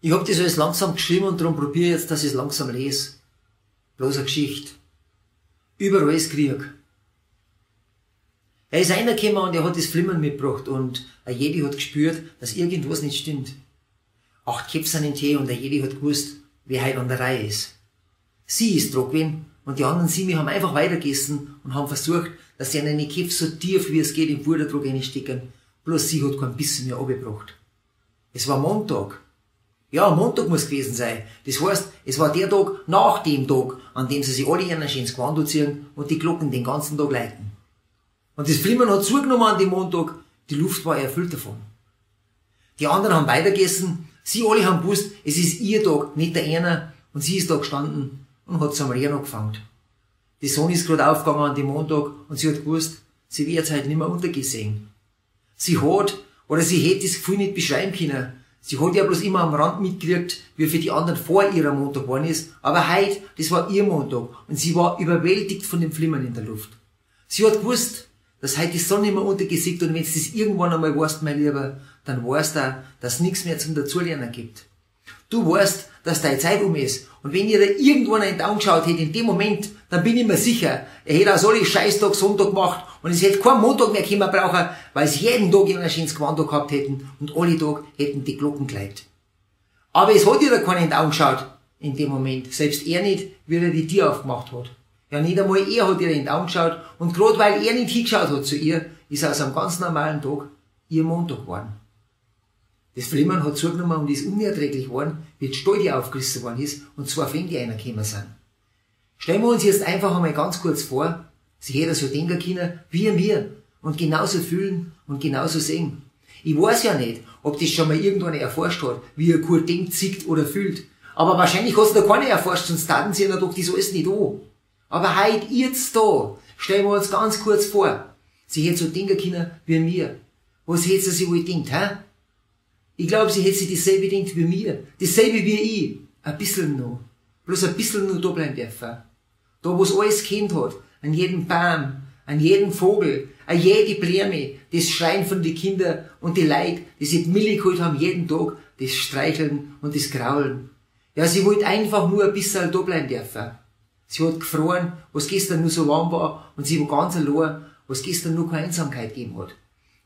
Ich hab das alles langsam geschrieben und darum probiere jetzt, dass ich es langsam lese. Bloß eine Geschichte. Überall ist Krieg. Er ist reingekommen und er hat das Flimmern mitgebracht und ein Jedi hat gespürt, dass irgendwas nicht stimmt. Acht Köpfe sind in Tee und der Jedi hat gewusst, wer heute an der Reihe ist. Sie ist gewesen und die anderen sieben haben einfach weitergegessen und haben versucht, dass sie einen Köpfe so tief wie es geht im Futtertrog reinstecken. Bloß sie hat kein bisschen mehr abgebracht. Es war Montag. Ja, Montag muss gewesen sein. Das heißt, es war der Tag nach dem Tag, an dem sie sich alle ihren schönes Gewand ziehen und die Glocken den ganzen Tag leiten. Und das Flimmern hat zugenommen an dem Montag, die Luft war erfüllt davon. Die anderen haben weitergegessen, sie alle haben gewusst, es ist ihr Tag, nicht der einer, und sie ist da gestanden und hat zum Reden angefangen. Die Sonne ist gerade aufgegangen an dem Montag und sie hat gewusst, sie wird jetzt halt nicht mehr untergesehen. Sie hat, oder sie hätte das Gefühl nicht beschreiben können, Sie hat ja bloß immer am Rand mitgekriegt, wie für die anderen vor ihrer Montag geworden ist. Aber heute, das war ihr Montag. Und sie war überwältigt von dem Flimmern in der Luft. Sie hat gewusst, dass heute die Sonne immer untergesiegt und wenn du das irgendwann einmal weißt, mein Lieber, dann weißt du dass nichts mehr zum Dazulernen gibt. Du weißt, dass deine Zeit um ist. Und wenn ihr da irgendwann einen Daumen geschaut hätte, in dem Moment, dann bin ich mir sicher, er hätte auch alle Scheißtag Sonntag gemacht und es hätte keinen Montag mehr kommen brauchen, weil sie jeden Tag ein schönes Gewand gehabt hätten und alle Tag hätten die Glocken geleitet. Aber es hat ihr keinen in die Augen geschaut in dem Moment. Selbst er nicht, wie er die Tür aufgemacht hat. Ja, nicht einmal er hat ihr in die Augen geschaut und gerade weil er nicht hingeschaut hat zu ihr, ist aus einem ganz normalen Tag ihr Montag geworden. Das Flimmern hat zugenommen und ist unerträglich geworden, wie die Stolde aufgerissen worden ist und zwei Fänge reingekommen sind. Stellen wir uns jetzt einfach einmal ganz kurz vor, sie hätte so denken können, wie wir, und genauso fühlen und genauso sehen. Ich weiß ja nicht, ob das schon mal irgendwann erforscht hat, wie er Kurt denkt, sieht oder fühlt. Aber wahrscheinlich hast du da keine erforscht, sonst taten sie ja doch das alles nicht an. Aber heute, jetzt da, stellen wir uns ganz kurz vor, sie hätte so denken können wie mir. Was hätte sich wohl gedacht, hä? Ich glaube, sie hätte sich dasselbe gedacht wie mir. Dasselbe wie ich. Ein bisschen noch. Bloß ein bisschen noch da bleiben dürfen. Da, wo es alles Kind hat, an jedem Baum, an jedem Vogel, an jede Blume, das Schreien von den Kindern und die Leid, die sie Milch geholt haben jeden Tag, das Streicheln und das Kraulen. Ja, sie wollte einfach nur ein bisschen da bleiben dürfen. Sie hat gefroren, was gestern nur so warm war, und sie war ganz allein, was gestern nur keine Einsamkeit gegeben hat.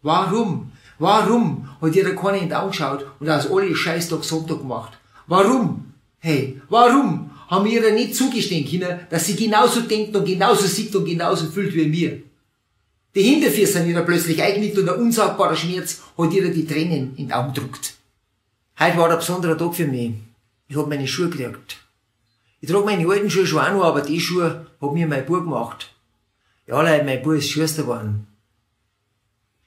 Warum? Warum hat da keiner in die Augen geschaut und aus alle Scheißtag Sonntag gemacht? Warum? Hey, warum haben wir ihr nicht zugestehen können, dass sie genauso denkt und genauso sieht und genauso fühlt wie wir. Die Hinterfüße sind ihr plötzlich eingenickt und ein unsagbarer Schmerz hat ihr die Tränen in den Augen gedruckt. Heute war ein besonderer Tag für mich. Ich hab meine Schuhe gekriegt. Ich trage meine alten Schuhe schon auch noch, aber die Schuhe hat mir mein Bub gemacht. Ja, Leute, mein Bub ist Schüster geworden.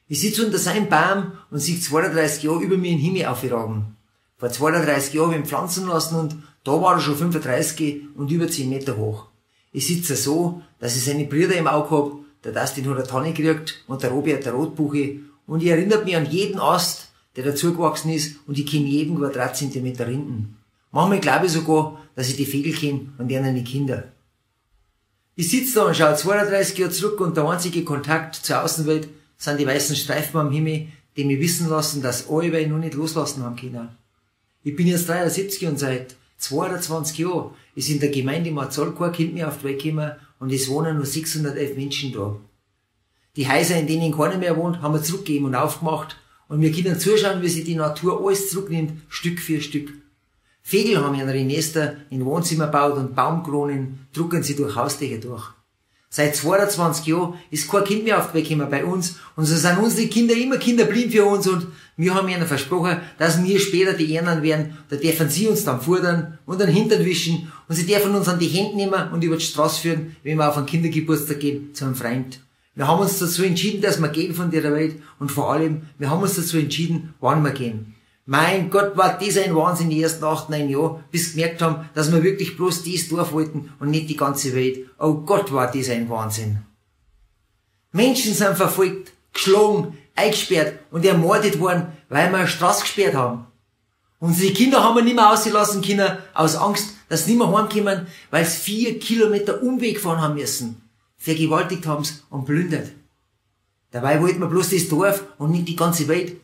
Ich sitze unter seinem Baum und sehe 32 Jahre über mir in den Himmel aufragen. Vor 32 Jahren habe ich ihn pflanzen lassen und da war er schon 35 und über 10 Meter hoch. Ich sitze so, dass ich seine Brüder im Auge hab, der Dustin hat eine Tanne gekriegt und der Robert der Rotbuche und ich erinnert mich an jeden Ast, der dazugewachsen ist und ich kenne jeden Quadratzentimeter Rinden. Manchmal glaube ich sogar, dass ich die Vögel kenne und deren die Kinder. Ich sitze da und schaue 32 Jahre zurück und der einzige Kontakt zur Außenwelt sind die weißen Streifen am Himmel, die mich wissen lassen, dass alle ich noch nicht loslassen haben können. Ich bin jetzt 73 und seit 22 Jahren ist in der Gemeinde Marzol kein Kind mehr auf die Welt gekommen und es wohnen nur 611 Menschen da. Die Häuser, in denen keiner mehr wohnt, haben wir zurückgegeben und aufgemacht und wir können zuschauen, wie sich die Natur alles zurücknimmt, Stück für Stück. Vögel haben ihre Nester in Wohnzimmer gebaut und Baumkronen drucken sie durch Hausdächer durch. Seit 22 Jahren ist kein Kind mehr aufgekommen bei uns. Und so sind unsere Kinder immer kinderblind für uns. Und wir haben ihnen versprochen, dass wir später die Ehren werden, da dürfen sie uns dann fordern und an den Hintern wischen. Und sie dürfen uns an die Hände nehmen und über die Straße führen, wenn wir auf einen Kindergeburtstag gehen, zu einem Freund. Wir haben uns dazu entschieden, dass wir gehen von der Welt. Und vor allem, wir haben uns dazu entschieden, wann wir gehen. Mein Gott, war das ein Wahnsinn die ersten acht, neun Jahre, bis gemerkt haben, dass wir wirklich bloß dies Dorf wollten und nicht die ganze Welt. Oh Gott, war das ein Wahnsinn. Menschen sind verfolgt, geschlagen, eingesperrt und ermordet worden, weil wir eine Straße gesperrt haben. Unsere Kinder haben wir nicht mehr ausgelassen können, aus Angst, dass sie nicht mehr heimkommen, weil sie vier Kilometer Umweg fahren haben müssen. Vergewaltigt haben's und plündert. Dabei wollten wir bloß das Dorf und nicht die ganze Welt.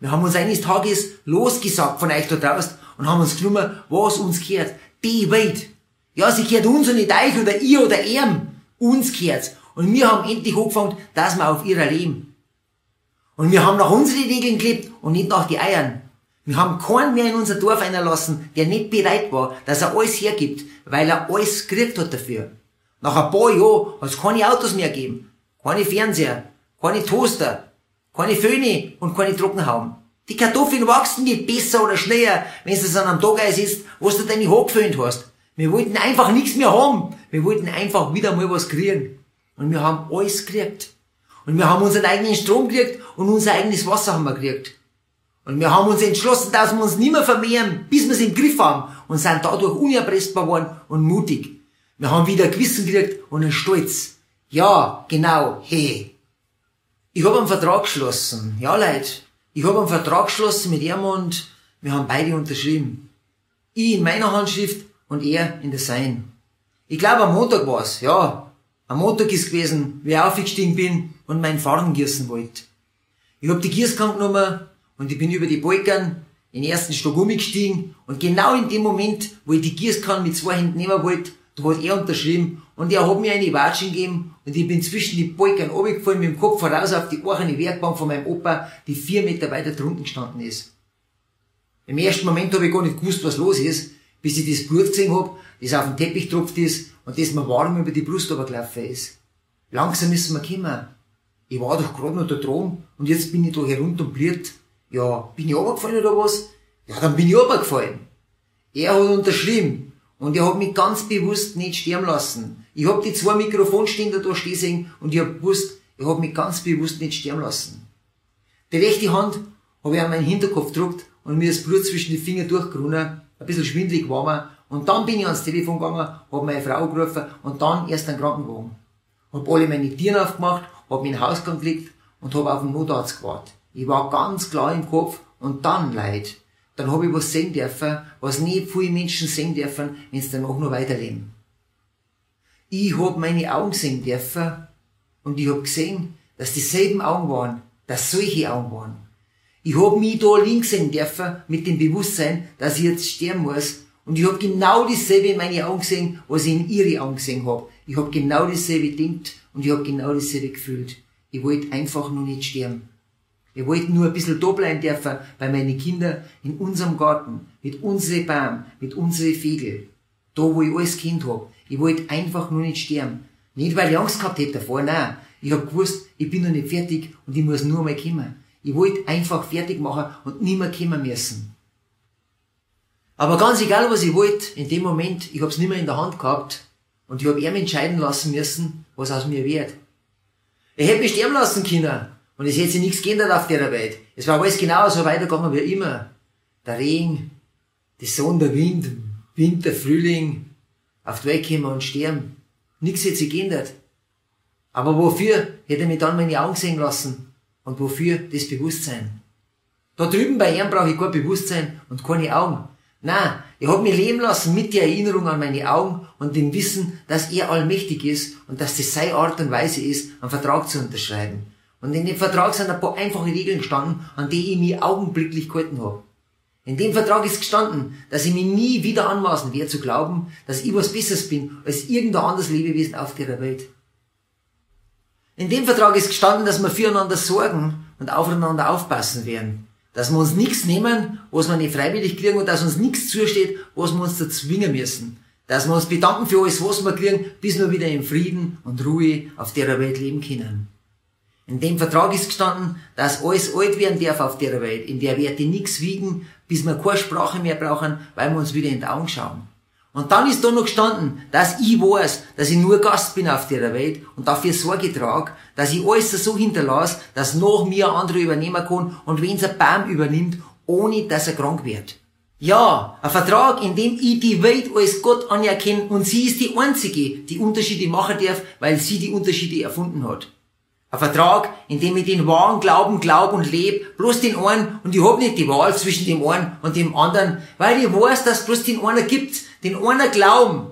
Wir haben uns eines Tages losgesagt von euch da draußen und haben uns genommen, was uns gehört. Die Welt. Ja, sie gehört uns und nicht euch oder ihr oder ihm. Uns gehört's. Und wir haben endlich angefangen, dass wir auf ihrer leben. Und wir haben nach unseren Regeln gelebt und nicht nach die Eiern. Wir haben keinen mehr in unser Dorf einlassen, der nicht bereit war, dass er alles hergibt, weil er alles gekriegt hat dafür. Nach ein paar Jahren hat es keine Autos mehr gegeben, keine Fernseher, keine Toaster, keine Föhne und keine Trockenhauben. Die Kartoffeln wachsen nicht besser oder schneller, wenn es an einem Tag Eis isst, wo du deine Haare geföhnt hast. Wir wollten einfach nichts mehr haben. Wir wollten einfach wieder mal was kriegen. Und wir haben alles gekriegt. Und wir haben unseren eigenen Strom gekriegt und unser eigenes Wasser haben wir gekriegt. Und wir haben uns entschlossen, dass wir uns nicht mehr vermehren, bis wir es im Griff haben und sind dadurch unerpressbar geworden und mutig. Wir haben wieder ein Gewissen gekriegt und einen Stolz. Ja, genau, hey. Ich habe einen Vertrag geschlossen. Ja, Leute, ich habe einen Vertrag geschlossen mit ihm und wir haben beide unterschrieben. Ich in meiner Handschrift und er in der sein. Ich glaube, am Montag war's, ja. Am Montag ist gewesen, wie ich aufgestiegen bin und meinen Farben gießen wollte. Ich hab die Gießkanne genommen und ich bin über die Balken in den ersten Stock umgestiegen und genau in dem Moment, wo ich die Gießkanne mit zwei Händen nehmen wollte, da hat er unterschrieben und er hat mir eine Watschen gegeben und ich bin zwischen die Balken runtergefallen mit dem Kopf voraus auf die ochene Werkbank von meinem Opa, die vier Meter weiter drunten gestanden ist. Im ersten Moment habe ich gar nicht gewusst, was los ist, bis ich das Blut gesehen hab, das auf den Teppich tropft ist und das mir warm über die Brust runtergelaufen ist. Langsam müssen wir kommen. Ich war doch gerade noch da drum und jetzt bin ich da herunter und bliert. Ja, bin ich runtergefallen oder was? Ja, dann bin ich runtergefallen. Er hat unterschrieben und er hat mich ganz bewusst nicht sterben lassen. Ich hab die zwei Mikrofonständer da stehen sehen und ich hab gewusst, er hat mich ganz bewusst nicht sterben lassen. Die rechte Hand habe ich an meinen Hinterkopf gedruckt und mir das Blut zwischen die Finger durchgerunnen, ein bisschen schwindlig war mir. Und dann bin ich ans Telefon gegangen, habe meine Frau gerufen und dann erst einen Krankenwagen. Hab alle meine Tiere aufgemacht, hab mich in den Hausgang gelegt und hab auf den Notarzt gewartet. Ich war ganz klar im Kopf und dann, Leid, dann hab ich was sehen dürfen, was nie viele Menschen sehen dürfen, wenn sie danach noch weiterleben. Ich hab meine Augen sehen dürfen und ich hab gesehen, dass dieselben Augen waren, dass solche Augen waren. Ich hab mich da links sehen dürfen mit dem Bewusstsein, dass ich jetzt sterben muss. Und ich hab genau dasselbe in meine Augen gesehen, was ich in ihre Augen gesehen hab. Ich hab genau dasselbe gedacht und ich hab genau dasselbe gefühlt. Ich wollte einfach nur nicht sterben. Ich wollte nur ein bisschen da bleiben dürfen bei meinen Kindern in unserem Garten, mit unseren Baum, mit unseren Vögel. Da, wo ich alles Kind hab. Ich wollte einfach nur nicht sterben. Nicht, weil ich Angst gehabt hätte davor, nein. Ich hab gewusst, ich bin noch nicht fertig und ich muss nur mal kommen. Ich wollte einfach fertig machen und nie mehr kommen müssen. Aber ganz egal, was ich wollte, in dem Moment, ich hab's nicht mehr in der Hand gehabt und ich hab ihm entscheiden lassen müssen, was aus mir wird. Er hätte mich sterben lassen können und es hätte sich nichts geändert auf der Welt. Es war alles genauso weitergegangen wie immer. Der Regen, die Sonne, der Wind, Winter, Frühling, auf die Welt kommen und sterben. Nichts hätte sich geändert. Aber wofür hätte er mich dann meine Augen sehen lassen? Und wofür das Bewusstsein? Da drüben bei ihm brauche ich kein Bewusstsein und keine Augen. Nein, ich hab mich leben lassen mit der Erinnerung an meine Augen und dem Wissen, dass er allmächtig ist und dass das seine Art und Weise ist, einen Vertrag zu unterschreiben. Und in dem Vertrag sind ein paar einfache Regeln gestanden, an die ich mich augenblicklich gehalten habe. In dem Vertrag ist gestanden, dass ich mich nie wieder anmaßen werde zu glauben, dass ich was Besseres bin als irgendein anderes Lebewesen auf der Welt. In dem Vertrag ist gestanden, dass wir füreinander sorgen und aufeinander aufpassen werden. Dass wir uns nichts nehmen, was wir nicht freiwillig kriegen und dass uns nichts zusteht, was wir uns zwingen müssen. Dass wir uns bedanken für alles, was wir kriegen, bis wir wieder in Frieden und Ruhe auf der Welt leben können. In dem Vertrag ist gestanden, dass alles alt werden darf auf der Welt, in der Werte nichts wiegen, bis wir keine Sprache mehr brauchen, weil wir uns wieder in die Augen schauen. Und dann ist da noch gestanden, dass ich weiß, dass ich nur Gast bin auf der Welt und dafür Sorge trage, dass ich alles so hinterlasse, dass noch mir andere übernehmen kann und wenn es ein Baum übernimmt, ohne dass er krank wird. Ja, ein Vertrag, in dem ich die Welt als Gott anerkenne und sie ist die einzige, die Unterschiede machen darf, weil sie die Unterschiede erfunden hat. Ein Vertrag, in dem ich den wahren Glauben glaub und leb, bloß den einen und ich hab nicht die Wahl zwischen dem einen und dem anderen, weil ich weiß, dass bloß den einen gibt, den einen glauben,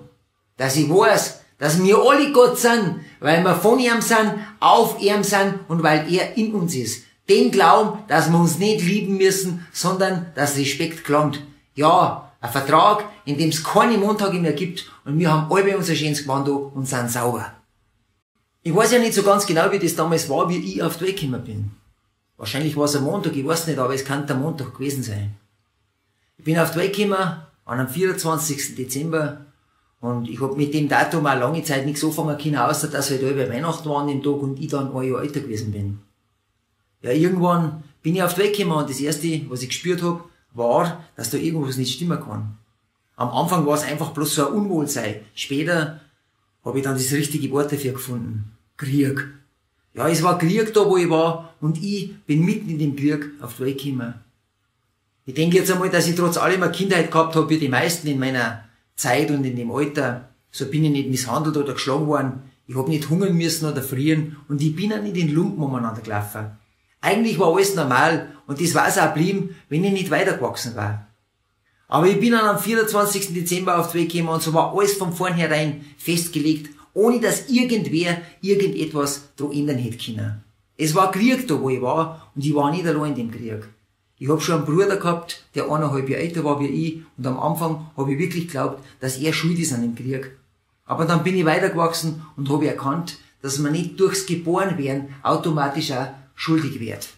dass ich weiß, dass wir alle Gott sind, weil wir von ihm sind, auf ihm sind und weil er in uns ist. Den Glauben, dass wir uns nicht lieben müssen, sondern dass Respekt klangt. Ja, ein Vertrag, in dem es keine Montage mehr gibt und wir haben alle unser schönes Gewand und sind sauber. Ich weiß ja nicht so ganz genau, wie das damals war, wie ich auf die Welt gekommen bin. Wahrscheinlich war es ein Montag, ich weiß nicht, aber es kann der Montag gewesen sein. Ich bin auf die Welt gekommen an einem 24. Dezember und ich hab mit dem Datum auch lange Zeit nichts anfangen können, außer dass halt über Weihnachten waren den Tag und ich dann ein Jahr älter gewesen bin. Ja, irgendwann bin ich auf die Welt gekommen und das erste, was ich gespürt hab, war, dass da irgendwas nicht stimmen kann. Am Anfang war es einfach bloß so ein Unwohlsein. Später habe ich dann das richtige Wort dafür gefunden. Krieg. Ja, es war Krieg da, wo ich war, und ich bin mitten in dem Krieg auf die Welt gekommen. Ich denke jetzt einmal, dass ich trotz allem eine Kindheit gehabt habe, wie die meisten in meiner Zeit und in dem Alter. So bin ich nicht misshandelt oder geschlagen worden. Ich habe nicht hungern müssen oder frieren und ich bin auch nicht in Lumpen umeinander gelaufen. Eigentlich war alles normal und das war es auch blieben, wenn ich nicht weitergewachsen war. Aber ich bin dann am 24. Dezember auf die Weg gekommen und so war alles von vornherein festgelegt, ohne dass irgendwer irgendetwas da ändern hätte können. Es war Krieg da, wo ich war und ich war nicht allein in dem Krieg. Ich habe schon einen Bruder gehabt, der eineinhalb Jahre älter war wie ich und am Anfang habe ich wirklich geglaubt, dass er schuld ist an dem Krieg. Aber dann bin ich weitergewachsen und habe erkannt, dass man nicht durchs Geborenwerden automatisch auch schuldig wird.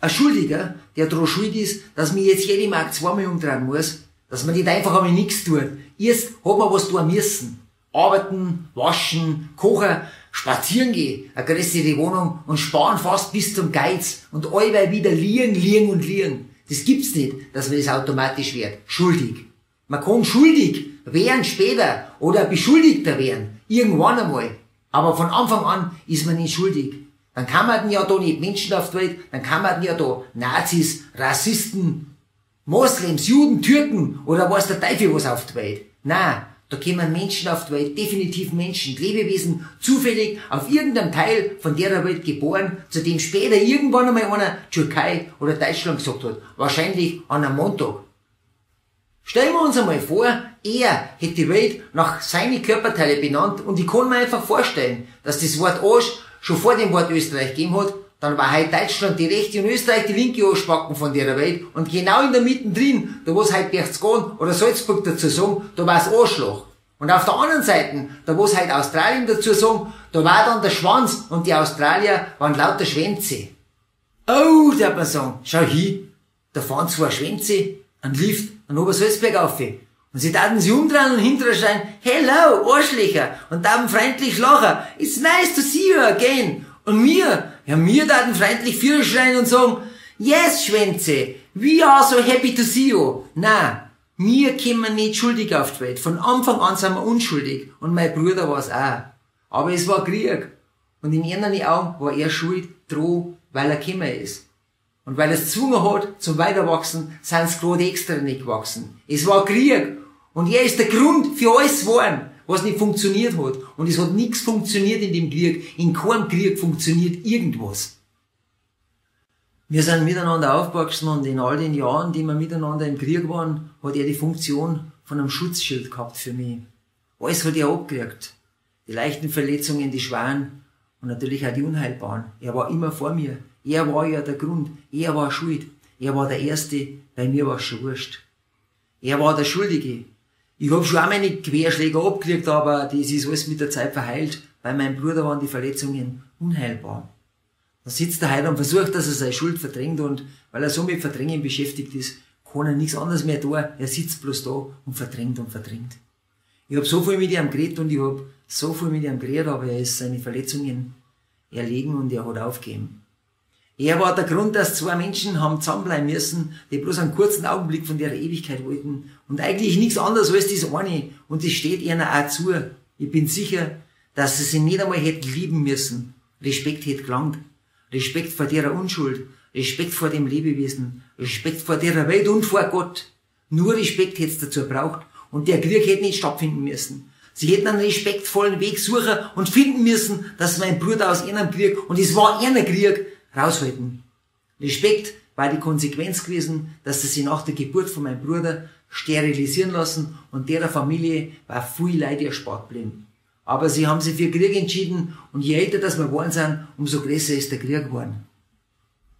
Ein Schuldiger, der daran schuld ist, dass man jetzt jede Mark zweimal umdrehen muss, dass man nicht einfach einmal nichts tut. Erst hat man was tun müssen. Arbeiten, waschen, kochen, spazieren gehen, eine größere Wohnung und sparen fast bis zum Geiz und allweil wieder liegen, liegen und liegen. Das gibt's nicht, dass man das automatisch wird. Schuldig. Man kann schuldig werden später oder Beschuldigter werden. Irgendwann einmal. Aber von Anfang an ist man nicht schuldig. Dann kann man ja da nicht Menschen auf der Welt, dann kann man ja da Nazis, Rassisten, Moslems, Juden, Türken oder was der Teufel was auf der Welt. Na, da kommen Menschen auf die Welt, definitiv Menschen, Lebewesen, zufällig auf irgendeinem Teil von der Welt geboren, zu dem später irgendwann einmal einer Türkei oder Deutschland gesagt hat. Wahrscheinlich an einem Montag. Stellen wir uns einmal vor, er hätte die Welt nach seinen Körperteile benannt und ich kann mir einfach vorstellen, dass das Wort Arsch schon vor dem Wort Österreich gegeben hat, dann war heute Deutschland die rechte und Österreich die linke Arschbacken von der Welt und genau in der Mitte drin, da wo es heute Berchtesgaden oder Salzburg dazu sagen, da war es Arschloch. Und auf der anderen Seite, da wo es heute Australien dazu sagen, da war dann der Schwanz und die Australier waren lauter Schwänze. Oh, der man sagen, schau hin, da fahren zwei Schwänze, ein Lift, an Obersalzberg auf. Und sie taten sie umdrehen und hinterher schreien, hello, Arschlöcher, und taten freundlich lachen, it's nice to see you again. Und mir, ja, mir taten freundlich Führer schreien und sagen, yes, Schwänze, we are so happy to see you. Na, mir kommen nicht schuldig auf die Welt. Von Anfang an sind wir unschuldig. Und mein Bruder war es auch. Aber es war Krieg. Und in ihren Augen war er schuld, droh, weil er gekommen ist. Und weil er es gezwungen hat zum Weiterwachsen, sind sie gerade extra nicht gewachsen. Es war Krieg. Und er ist der Grund für alles geworden, was nicht funktioniert hat. Und es hat nichts funktioniert in dem Krieg. In keinem Krieg funktioniert irgendwas. Wir sind miteinander aufgewachsen und in all den Jahren, die wir miteinander im Krieg waren, hat er die Funktion von einem Schutzschild gehabt für mich. Alles hat er abgekriegt. Die leichten Verletzungen, die schweren und natürlich auch die unheilbaren. Er war immer vor mir. Er war ja der Grund. Er war schuld. Er war der Erste. Bei mir war es schon wurscht. Er war der Schuldige. Ich hab schon auch meine Querschläge abgekriegt, aber das ist alles mit der Zeit verheilt. Bei meinem Bruder waren die Verletzungen unheilbar. Da sitzt er heute und versucht, dass er seine Schuld verdrängt und weil er so mit Verdrängen beschäftigt ist, kann er nichts anderes mehr tun. Er sitzt bloß da und verdrängt und verdrängt. Ich hab so viel mit ihm geredet und ich hab so viel mit ihm geredet, aber er ist seine Verletzungen erlegen und er hat aufgegeben. Er war der Grund, dass zwei Menschen haben zusammenbleiben müssen, die bloß einen kurzen Augenblick von der Ewigkeit wollten und eigentlich nichts anderes als das eine. Und das steht ihnen auch zu. Ich bin sicher, dass sie sich nicht einmal hätten lieben müssen. Respekt hätte gelangt. Respekt vor ihrer Unschuld. Respekt vor dem Lebewesen. Respekt vor der Welt und vor Gott. Nur Respekt hätte es dazu braucht. Und der Krieg hätte nicht stattfinden müssen. Sie hätten einen respektvollen Weg suchen und finden müssen, dass mein Bruder aus ihrem Krieg, und es war einer Krieg, raushalten. Respekt war die Konsequenz gewesen, dass sie sich nach der Geburt von meinem Bruder sterilisieren lassen und derer Familie war viel Leid erspart blieben. Aber sie haben sich für Krieg entschieden und je älter das wir geworden sind, umso größer ist der Krieg geworden.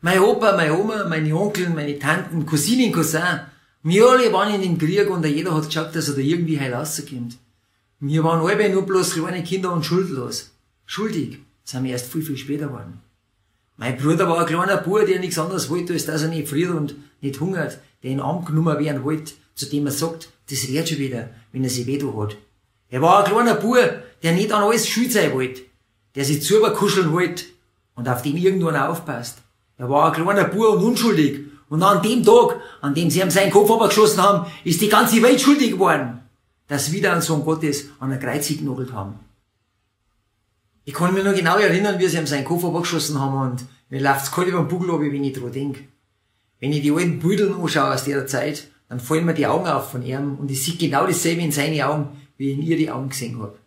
Mein Opa, meine Oma, meine Onkel, meine Tanten, Cousinen, Cousin, wir alle waren in dem Krieg und jeder hat geschaut, dass er da irgendwie heil rauskommt. Wir waren alle nur bloß kleine Kinder und schuldlos. Schuldig sind wir erst viel, viel später geworden. Mein Bruder war ein kleiner Bub, der nichts anderes wollte, als dass er nicht friert und nicht hungert, der in Arm genommen werden wollte, zu dem er sagt, das rät schon wieder, wenn er sich weh hat. Er war ein kleiner Bub, der nicht an alles schuld sein wollte, der sich zuber kuscheln wollte und auf den irgendwann aufpasst. Er war ein kleiner Bub und unschuldig. Und an dem Tag, an dem sie ihm seinen Kopf abgeschossen haben, ist die ganze Welt schuldig geworden, dass sie wieder einen Sohn Gottes an der Kreuz genagelt haben. Ich kann mich noch genau erinnern, wie sie ihm seinen Kopf abgeschossen haben und mir läuft's kalt über den Bugel ab, wenn ich dran denk. Wenn ich die alten Bilder anschaue aus der Zeit, dann fallen mir die Augen auf von ihm und ich sehe genau dasselbe in seine Augen, wie ich in ihr die Augen gesehen hab.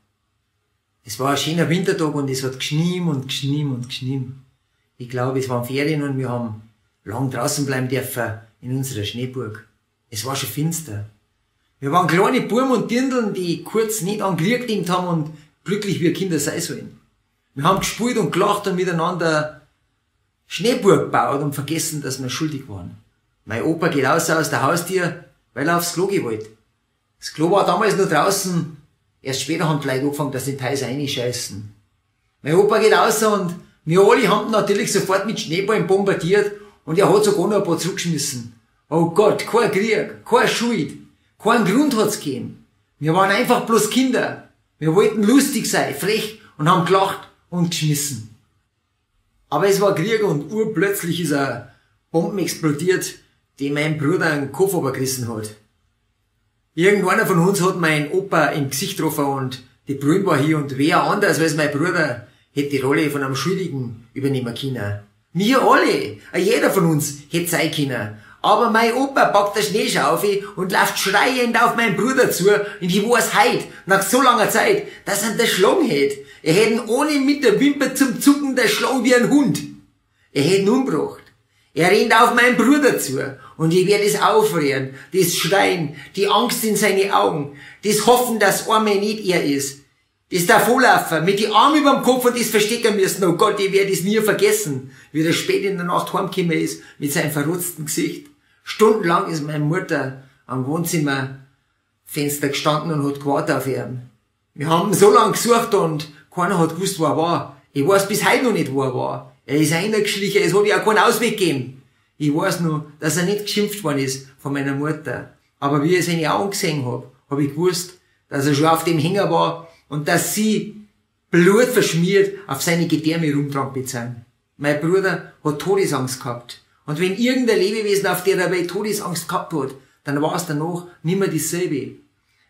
Es war ein schöner Wintertag und es hat geschnien und geschnien und geschnien. Ich glaube, es waren Ferien und wir haben lang draußen bleiben dürfen in unserer Schneeburg. Es war schon finster. Wir waren kleine Burm und Dirndeln, die kurz nicht an Krieg gedacht haben und glücklich wie Kinder sein sollen. Wir haben gespielt und gelacht und miteinander Schneeburg gebaut und vergessen, dass wir schuldig waren. Mein Opa geht raus aus der Haustür, weil er aufs Klo gewollt. Das Klo war damals nur draußen. Erst später haben die Leute angefangen, dass die Teils reinscheißen. Mein Opa geht raus und wir alle haben natürlich sofort mit Schneeballen bombardiert und er hat sogar noch ein paar zurückgeschmissen. Oh Gott, kein Krieg, kein Schuld, kein Grund hat's gegeben. Wir waren einfach bloß Kinder. Wir wollten lustig sein, frech und haben gelacht und geschmissen. Aber es war Krieg und urplötzlich ist eine Bombe explodiert, die mein Bruder einen Kopf übergerissen hat. Irgendeiner von uns hat meinen Opa im Gesicht getroffen und die Brünn war hier und wer anders als mein Bruder hätte die Rolle von einem Schuldigen übernehmen können. Wir alle, jeder von uns hätte sein können. Aber mein Opa packt der Schneeschaufel und läuft schreiend auf meinen Bruder zu und ich weiß heut, nach so langer Zeit, dass er der Schlong hätte. Er hätte ihn ohne mit der Wimper zum Zucken der Schlong wie ein Hund. Er hätte ihn umgebracht. Er rennt auf meinen Bruder zu und ich werde es aufrühren, das Schreien, die Angst in seine Augen, das Hoffen, dass Arme nicht er ist, das Davonlaufen, mit die Arme überm Kopf und das verstecken müssen. Oh Gott, ich werde es nie vergessen, wie er spät in der Nacht heimgekommen ist, mit seinem verrotzten Gesicht. Stundenlang ist meine Mutter am Wohnzimmerfenster gestanden und hat gewartet auf ihn. Wir haben so lange gesucht und keiner hat gewusst, wo er war. Ich weiß bis heute noch nicht, wo er war. Er ist reingeschlichen, es hat ja auch keinen Ausweg gegeben. Ich weiß nur, dass er nicht geschimpft worden ist von meiner Mutter. Aber wie ich seine Augen gesehen hab, hab ich gewusst, dass er schon auf dem Hänger war und dass sie blutverschmiert auf seine Gedärme rumtrampelt sind. Mein Bruder hat Todesangst gehabt. Und wenn irgendein Lebewesen auf der Welt Todesangst gehabt hat, dann war es danach nimmer dasselbe.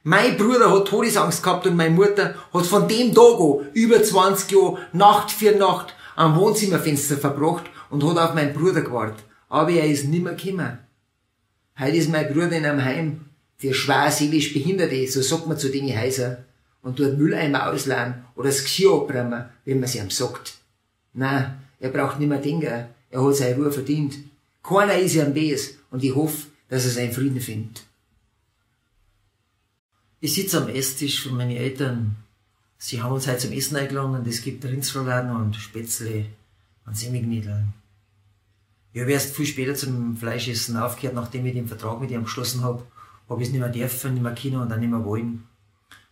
Mein Bruder hat Todesangst gehabt und meine Mutter hat von dem Tag an über 20 Jahre Nacht für Nacht am Wohnzimmerfenster verbracht und hat auf meinen Bruder gewartet. Aber er ist nimmer gekommen. Heute ist mein Bruder in einem Heim für schwer seelisch Behinderte, so sagt man zu den Häusern, und dort Mülleimer ausleihen oder das Geschirr abbrennen, wenn man sie ihm sagt. Nein, er braucht nimmer Dinge, er hat seine Ruhe verdient. Keiner ist ihm bes und ich hoffe, dass er seinen Frieden findet. Ich sitze am Esstisch von meinen Eltern Sie haben uns heute zum Essen eingeladen und es gibt Rindsrouladen und Spätzle und Semigniedeln. Ich habe erst viel später zum Fleischessen aufgehört, nachdem ich den Vertrag mit ihm geschlossen habe, habe ich es nicht mehr dürfen, nicht mehr können und auch nicht mehr wollen.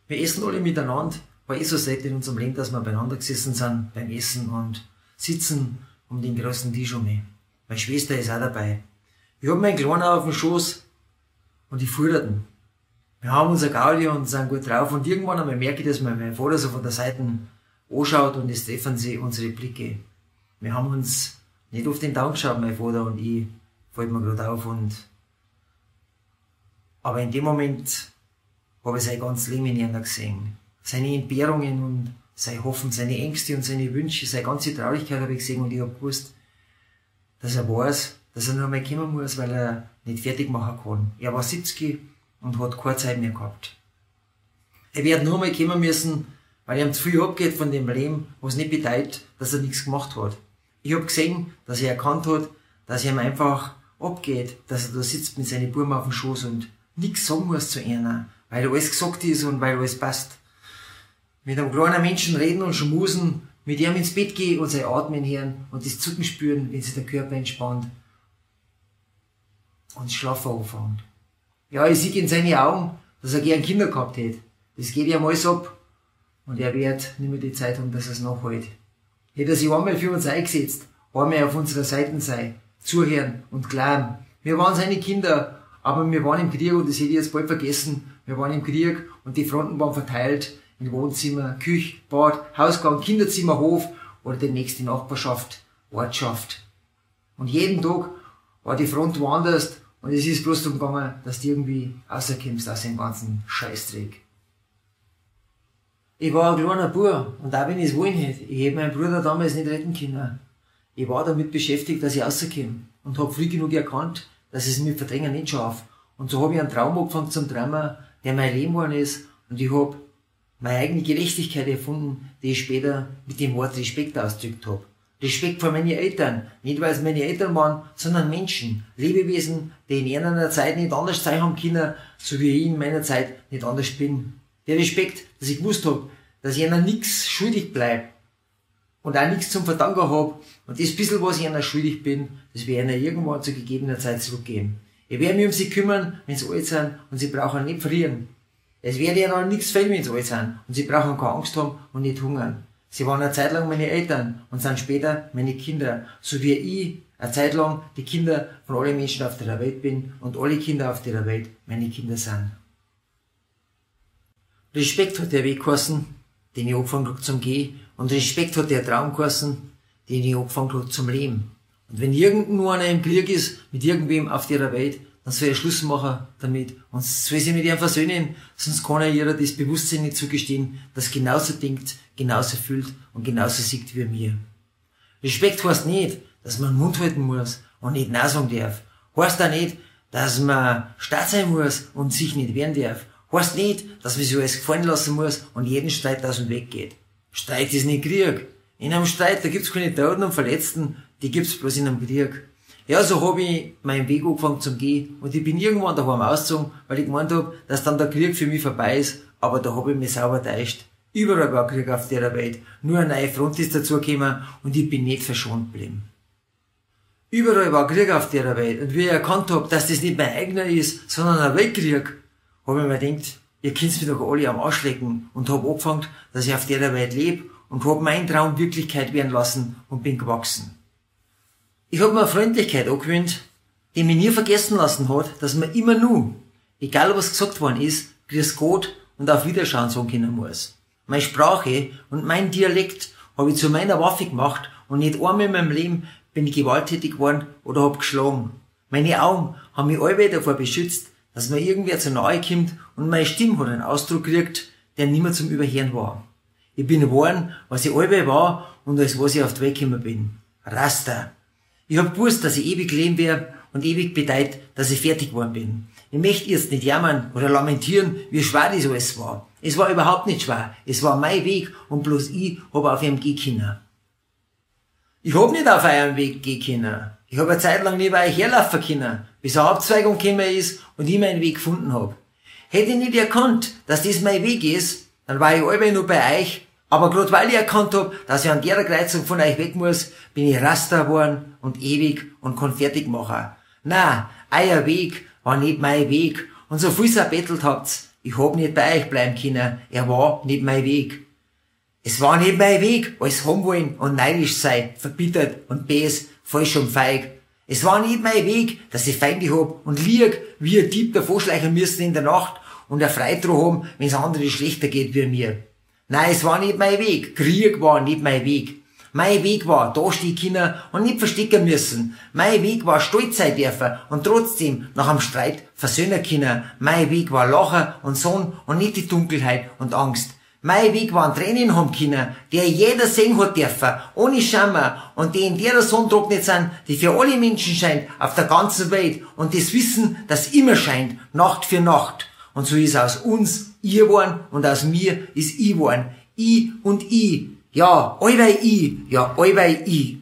Wir essen alle miteinander, war eh so selten in unserem Leben, dass wir beieinander gesessen sind beim Essen und sitzen um den großen Tisch um mich. Meine Schwester ist auch dabei. Ich habe meinen Kleinen auf dem Schoß und die futterten wir haben unser Gaudi und sind gut drauf und irgendwann einmal merke ich, dass mir mein Vater so von der Seite anschaut und es treffen sie unsere Blicke. Wir haben uns nicht auf den Daumen geschaut, mein Vater und ich, fällt mir gerade auf und aber in dem Moment habe ich sein ganzes Leben in ihm gesehen. Seine Entbehrungen und sein Hoffen, seine Ängste und seine Wünsche, seine ganze Traurigkeit habe ich gesehen und ich habe gewusst, dass er weiß, dass er nur einmal kommen muss, weil er nicht fertig machen kann. Er war 70 und hat keine Zeit mehr gehabt. Er wird nur mal kommen müssen, weil ihm zu viel abgeht von dem Leben, was nicht bedeutet, dass er nichts gemacht hat. Ich hab gesehen, dass er erkannt hat, dass er ihm einfach abgeht, dass er da sitzt mit seinen Buben auf dem Schoß und nichts sagen muss zu einer, weil alles gesagt ist und weil alles passt. Mit einem kleinen Menschen reden und schmusen mit ihm ins Bett gehe und sein Atmen hören und das Zucken spüren, wenn sich der Körper entspannt und Schlafen anfängt. Ja, ich sehe in seinen Augen, dass er gern Kinder gehabt hätte. Das geht ihm alles ab und er wird nicht mehr die Zeit haben, dass er es nachholt. Hätte er sich einmal für uns eingesetzt, einmal auf unserer Seite sein, zuhören und glauben. Wir waren seine Kinder, aber wir waren im Krieg und das hätte ich jetzt bald vergessen. Wir waren im Krieg und die Fronten waren verteilt in Wohnzimmer, Küche, Bad, Hausgang, Kinderzimmer, Hof oder die nächste Nachbarschaft, Ortschaft. Und jeden Tag war die Front woanders und es ist bloß darum gegangen, dass du irgendwie rauskommst aus dem ganzen Scheißdreck. Ich war ein kleiner Bub und auch wenn ich es wollen hätte, ich hätte meinen Bruder damals nicht retten können. Ich war damit beschäftigt, dass ich rauskomme und habe früh genug erkannt, dass es mit Verdrängen nicht schafft. Und so habe ich einen Traum angefangen zum Träumen, der mein Leben geworden ist und ich habe meine eigene Gerechtigkeit erfunden, die ich später mit dem Wort Respekt ausgedrückt habe. Respekt vor meinen Eltern. Nicht weil es meine Eltern waren, sondern Menschen, Lebewesen, die in einer Zeit nicht anders sein haben können, so wie ich in meiner Zeit nicht anders bin. Der Respekt, dass ich gewusst habe, dass ich ihnen nichts schuldig bleib und auch nichts zum Verdanken habe. Und das bisschen, was ich ihnen schuldig bin, das werde ich ihnen irgendwann zu gegebener Zeit zurückgeben. Ich werde mich um sie kümmern, wenn sie alt sind und sie brauchen nicht frieren. Es werde ihnen nichts fehlen, wenn sie alt sind und sie brauchen keine Angst haben und nicht hungern. Sie waren eine Zeit lang meine Eltern und sind später meine Kinder, so wie ich eine Zeit lang die Kinder von allen Menschen auf der Welt bin und alle Kinder auf der Welt meine Kinder sind. Respekt hat der Weg geheißen, den ich angefangen habe zum Gehen. Und Respekt hat der Traum geheißen, den ich angefangen habe zum Leben. Und wenn irgendwo einer im Krieg ist, mit irgendwem auf der Welt, dann soll er Schluss machen damit. Und soll sich mit ihm versöhnen, sonst kann er ihr das Bewusstsein nicht zugestehen, das genauso denkt, genauso fühlt und genauso sieht wie mir. Respekt heißt nicht, dass man den Mund halten muss und nicht Nein darf. Heißt auch nicht, dass man stark sein muss und sich nicht wehren darf. Heißt nicht, dass man sich alles gefallen lassen muss und jeden Streit aus dem Weg geht. Streit ist nicht Krieg. In einem Streit, da gibt's keine Toten und Verletzten, die gibt's bloß in einem Krieg. Ja, so hab ich meinen Weg angefangen zum Gehen und ich bin irgendwann daheim ausgezogen, weil ich gemeint hab, dass dann der Krieg für mich vorbei ist, aber da hab ich mich sauber täuscht. Überall war Krieg auf der Welt. Nur eine neue Front ist dazugekommen und ich bin nicht verschont geblieben. Überall war Krieg auf der Welt und wie ich erkannt hab, dass das nicht mein eigener ist, sondern ein Weltkrieg, habe ich mir gedacht, ihr könnt mich doch alle am Arsch lecken und hab angefangen, dass ich auf der Welt lebe und hab meinen Traum Wirklichkeit werden lassen und bin gewachsen. Ich hab mir eine Freundlichkeit angewöhnt, die mich nie vergessen lassen hat, dass man immer nur, egal was gesagt worden ist, grüß Gott und auf Wiederschauen sagen können muss. Meine Sprache und mein Dialekt habe ich zu meiner Waffe gemacht und nicht einmal in meinem Leben bin ich gewalttätig geworden oder hab geschlagen. Meine Augen haben mich alle davor beschützt, dass mir irgendwer zu nahe kommt und meine Stimme hat einen Ausdruck kriegt, der nimmer zum Überhören war. Ich bin geworden, was ich allweil war und als was ich auf die Welt gekommen bin. Rasta. Ich hab gewusst, dass ich ewig leben werde und ewig bedeutet, dass ich fertig geworden bin. Ich möchte jetzt nicht jammern oder lamentieren, wie schwer das alles war. Es war überhaupt nicht schwer. Es war mein Weg und bloß ich hab auf ihm gehen können. Ich hab nicht auf eurem Weg gehen können. Ich hab eine Zeit lang neben euch herlaufen können, bis eine Abzweigung gekommen ist und ich meinen Weg gefunden hab. Hätte ich nicht erkannt, dass das mein Weg ist, dann war ich allweil nur bei euch, aber gerade weil ich erkannt hab, dass ich an der Kreuzung von euch weg muss, bin ich Raster geworden und ewig und kann fertig machen. Na, euer Weg war nicht mein Weg und so viel ihr bettelt habt, ich hab nicht bei euch bleiben können, er war nicht mein Weg. Es war nicht mein Weg, alles haben wollen und neidisch sein, verbittert und bes, falsch und feig. Es war nicht mein Weg, dass ich Feinde hab und lieg wie ein Dieb davonschleichen müssen in der Nacht und er frei haben, wenn's andere schlechter geht wie mir. Nein, es war nicht mein Weg. Krieg war nicht mein Weg. Mein Weg war, da stehen können und nicht verstecken müssen. Mein Weg war, stolz sein dürfen und trotzdem nach einem Streit versöhnen können. Mein Weg war Lachen und Sonn und nicht die Dunkelheit und Angst. Mein Weg war ein Tränen haben können, der jeder sehen hat dürfen, ohne Schammer, und die in der Sonne trocknet sind, die für alle Menschen scheint, auf der ganzen Welt, und das Wissen, das immer scheint, Nacht für Nacht. Und so ist aus uns ihr geworden, und aus mir ist ich geworden. Ich und ich. Ja, allweil ich. Ja, allweil ich.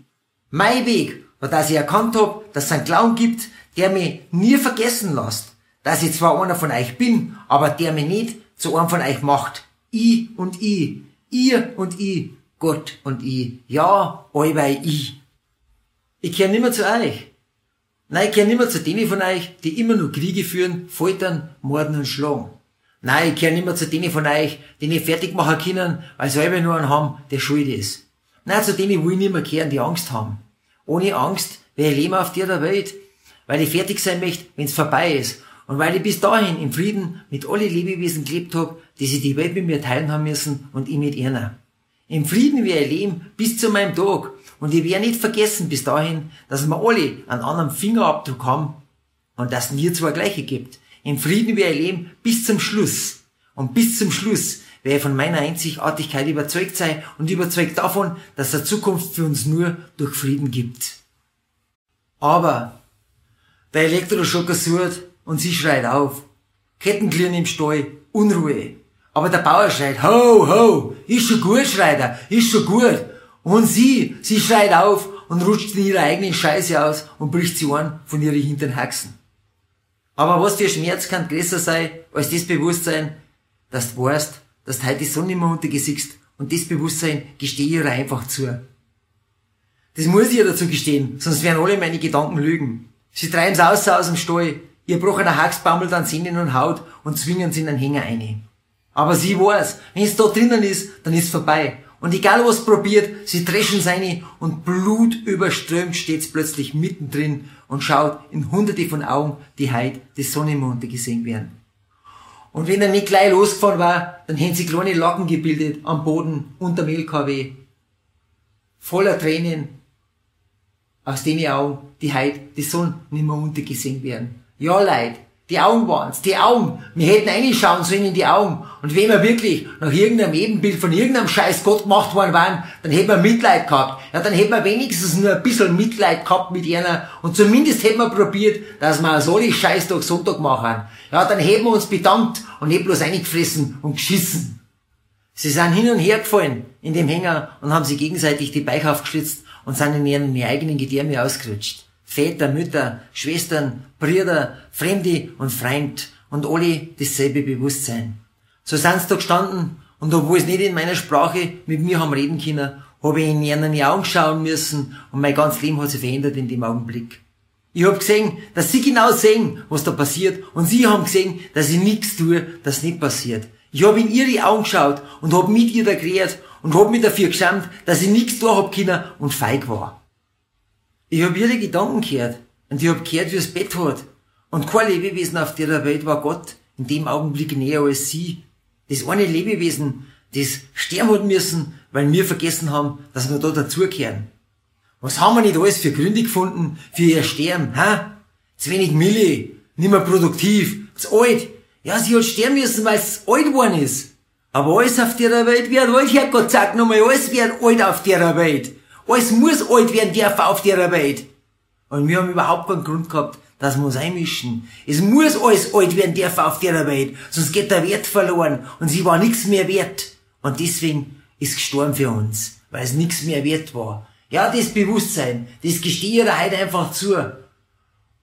Mein Weg, war, dass ich erkannt hab, dass es einen Clown gibt, der mich nie vergessen lässt. Dass ich zwar einer von euch bin, aber der mich nicht zu einem von euch macht. I und I. Ihr und I. Gott und ich. Ja, allweil ich. Ich kehr nimmer zu euch. Nein, ich kehr nimmer zu denen von euch, die immer nur Kriege führen, foltern, morden und schlagen. Nein, ich kehr nimmer zu denen von euch, die nicht fertig machen können, weil sie selber nur einen haben, der schuld ist. Nein, zu denen will ich nimmer kehren, die Angst haben. Ohne Angst wäre ich leben auf der Welt, weil ich fertig sein möchte, wenn's vorbei ist. Und weil ich bis dahin im Frieden mit alle Lebewesen gelebt hab, die sich die Welt mit mir teilen haben müssen und ich mit ihnen. Im Frieden werde ich leben bis zu meinem Tag. Und ich werde nicht vergessen bis dahin, dass wir alle einen anderen Fingerabdruck haben und dass es nie zwei gleiche gibt. Im Frieden werde ich leben bis zum Schluss. Und bis zum Schluss werde ich von meiner Einzigartigkeit überzeugt sein und überzeugt davon, dass es Zukunft für uns nur durch Frieden gibt. Aber der Elektroschocker surrt und sie schreit auf. Kettenklirren im Stall, Unruhe. Aber der Bauer schreit, ho, ho, ist schon gut, schreit er, ist schon gut. Und sie, sie schreit auf und rutscht in ihrer eigenen Scheiße aus und bricht sie an von ihren hinteren Haxen. Aber was für Schmerz kann größer sein, als das Bewusstsein, dass du weißt, dass du heute die Sonne immer untergesiegst und das Bewusstsein gestehe ich ihr einfach zu. Das muss ich ihr dazu gestehen, sonst werden alle meine Gedanken lügen. Sie treiben's aus aus dem Stall, ihr brochener Hax baumelt an Sehnen und Haut und zwingen sie in den Hänger ein. Aber sie weiß, wenn es da drinnen ist, dann ist vorbei. Und egal was probiert, sie dreschen seine und Blut überströmt steht's plötzlich mittendrin und schaut in hunderte von Augen, die heut die Sonne Monte gesehen werden. Und wenn er nicht gleich losgefahren war, dann hätten sie kleine Lacken gebildet am Boden unter dem LKW. Voller Tränen aus den Augen, die heut die Sonne nicht mehr untergesehen werden. Ja, Leid, die Augen waren's, die Augen. Wir hätten reinschauen sollen in die Augen. Und wenn wir wirklich nach irgendeinem Ebenbild von irgendeinem scheiß Gott gemacht worden waren, dann hätten wir Mitleid gehabt. Ja, dann hätten wir wenigstens nur ein bisschen Mitleid gehabt mit einer. Und zumindest hätten wir probiert, dass wir so die Scheißtag Sonntag machen. Ja, dann hätten wir uns bedankt und nicht bloß eingefressen und geschissen. Sie sind hin und her gefallen in dem Hänger und haben sich gegenseitig die Beiche aufgeschlitzt und sind in ihren eigenen Gedärme ausgerutscht. Väter, Mütter, Schwestern, Brüder, Fremde und Freund und alle dasselbe Bewusstsein. So sind's da gestanden und obwohl es nicht in meiner Sprache mit mir haben reden können, habe ich in ihren Augen schauen müssen und mein ganzes Leben hat sich verändert in dem Augenblick. Ich hab gesehen, dass sie genau sehen, was da passiert und sie haben gesehen, dass ich nichts tue, das nicht passiert. Ich hab in ihre Augen geschaut und hab mit ihr da geredet und hab mich dafür geschämt, dass ich nichts tun hab können und feig war. Ich hab ihre Gedanken gehört und ich hab gehört, wie es Bett hat. Und kein Lebewesen auf der Welt war Gott in dem Augenblick näher als sie. Das eine Lebewesen, das sterben hat müssen, weil wir vergessen haben, dass wir da dazugehören. Was haben wir nicht alles für Gründe gefunden für ihr Sterben, ha? Zu wenig Milli, nicht mehr produktiv, zu alt. Ja, sie hat sterben müssen, weil es alt geworden ist. Aber alles auf der Welt wird alt, Herrgott, sag nochmal, alles wird alt auf der Welt. Alles muss alt werden dürfen auf der Welt. Und wir haben überhaupt keinen Grund gehabt, dass wir uns einmischen. Es muss alles alt werden dürfen auf der Welt, sonst geht der Wert verloren und sie war nichts mehr wert. Und deswegen ist gestorben für uns, weil es nichts mehr wert war. Ja, das Bewusstsein, das gestehe ich heute einfach zu.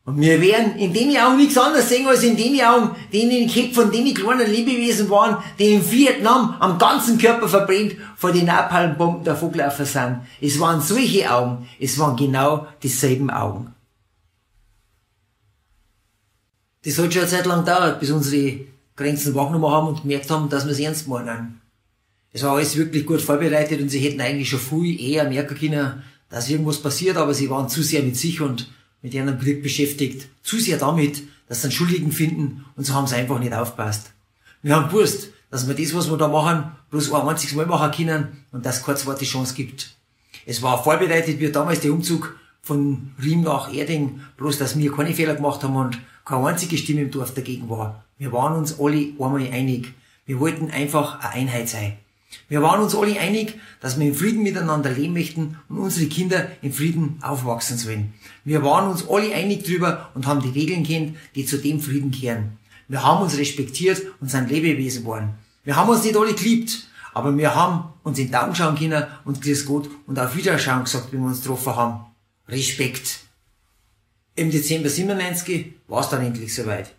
Und wir werden in den Augen nichts anderes sehen als in den Augen, die in den Köpfen von den kleinen Lebewesen waren, die in Vietnam am ganzen Körper verbrennt vor den Napalmbomben der Vogelaufer sind. Es waren solche Augen, es waren genau dieselben Augen. Das hat schon eine Zeit lang gedauert, bis unsere Grenzen wahrgenommen haben und gemerkt haben, dass wir es ernst meinen. Es war alles wirklich gut vorbereitet und sie hätten eigentlich schon viel eher merken können, dass irgendwas passiert, aber sie waren zu sehr mit sich und mit ihrem Krieg beschäftigt, zu sehr damit, dass sie einen Schuldigen finden und so haben sie einfach nicht aufpasst. Wir haben gewusst, dass wir das, was wir da machen, bloß ein einziges Mal machen können und dass es keine zweite Chance gibt. Es war vorbereitet wie damals der Umzug von Riem nach Erding, bloß dass wir keine Fehler gemacht haben und keine einzige Stimme im Dorf dagegen war. Wir waren uns alle einmal einig. Wir wollten einfach eine Einheit sein. Wir waren uns alle einig, dass wir in Frieden miteinander leben möchten und unsere Kinder in Frieden aufwachsen sollen. Wir waren uns alle einig drüber und haben die Regeln kennt, die zu dem Frieden kehren. Wir haben uns respektiert und sind Lebewesen geworden. Wir haben uns nicht alle geliebt, aber wir haben uns in die Augen schauen können und Grüß Gott und auf Wiederschauen gesagt, wenn wir uns getroffen haben. Respekt. Im Dezember 97 war es dann endlich soweit.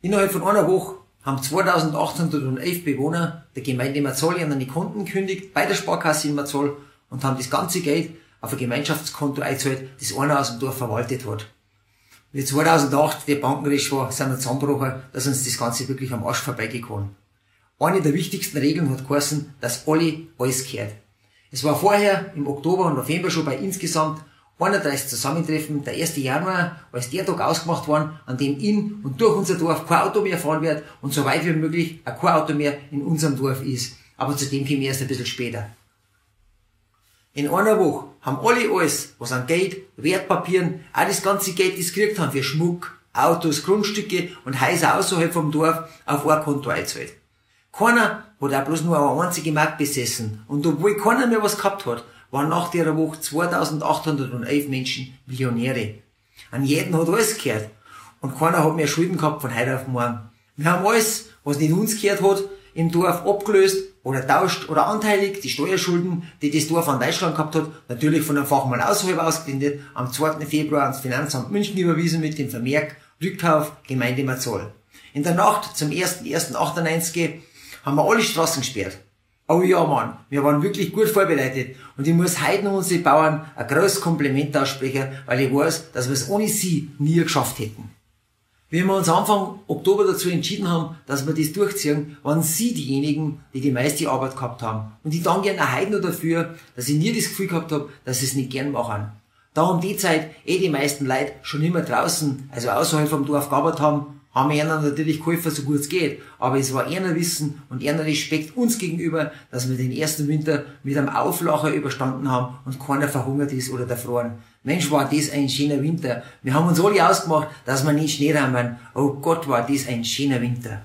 Innerhalb von einer Woche haben 2811 Bewohner der Gemeinde Marzol an die Konten gekündigt, bei der Sparkasse in Marzol und haben das ganze Geld auf ein Gemeinschaftskonto eingezahlt, das einer aus dem Dorf verwaltet hat. Wie 2008 der Bankenrisch war, sind wir zusammengebrochen, dass uns das Ganze wirklich am Arsch vorbeigekommen. Eine der wichtigsten Regeln hat geheißen, dass alle alles kehrt. Es war vorher im Oktober und November schon bei insgesamt 31 Zusammentreffen, der 1. Januar, als der Tag ausgemacht worden, an dem in und durch unser Dorf kein Auto mehr fahren wird und so weit wie möglich auch kein Auto mehr in unserem Dorf ist. Aber zu dem kommen wir erst ein bisschen später. In einer Woche haben alle alles, was an Geld, Wertpapieren, auch das ganze Geld, das gekriegt haben für Schmuck, Autos, Grundstücke und Häuser außerhalb vom Dorf, auf ein Konto eingezahlt. Keiner hat auch bloß nur eine einzige Mark besessen. Und obwohl keiner mehr was gehabt hat, waren nach der Woche 2811 Menschen Millionäre. An jeden hat alles gehört. Und keiner hat mehr Schulden gehabt von heute auf morgen. Wir haben alles, was nicht uns gehört hat, im Dorf abgelöst oder tauscht oder anteilig die Steuerschulden, die das Dorf an Deutschland gehabt hat, natürlich von einem Fachmann außerhalb ausgelindet, am 2. Februar ans Finanzamt München überwiesen mit dem Vermerk Rückkauf Gemeinde Marzol. In der Nacht zum 1.1.98 haben wir alle Straßen gesperrt. Oh ja, Mann, wir waren wirklich gut vorbereitet und ich muss heute noch unsere Bauern ein großes Kompliment aussprechen, weil ich weiß, dass wir es ohne sie nie geschafft hätten. Wie wir uns Anfang Oktober dazu entschieden haben, dass wir das durchziehen, waren sie diejenigen, die die meiste Arbeit gehabt haben. Und ich danke ihnen heute noch dafür, dass ich nie das Gefühl gehabt habe, dass sie es nicht gern machen. Da um die Zeit eh die meisten Leute schon immer draußen, also außerhalb vom Dorf gearbeitet haben, haben wir ihnen natürlich geholfen, so gut es geht. Aber es war eher Wissen und eher Respekt uns gegenüber, dass wir den ersten Winter mit einem Auflacher überstanden haben und keiner verhungert ist oder erfroren. Mensch, war das ein schöner Winter. Wir haben uns alle ausgemacht, dass wir nicht Schnee rammen. Oh Gott, war das ein schöner Winter.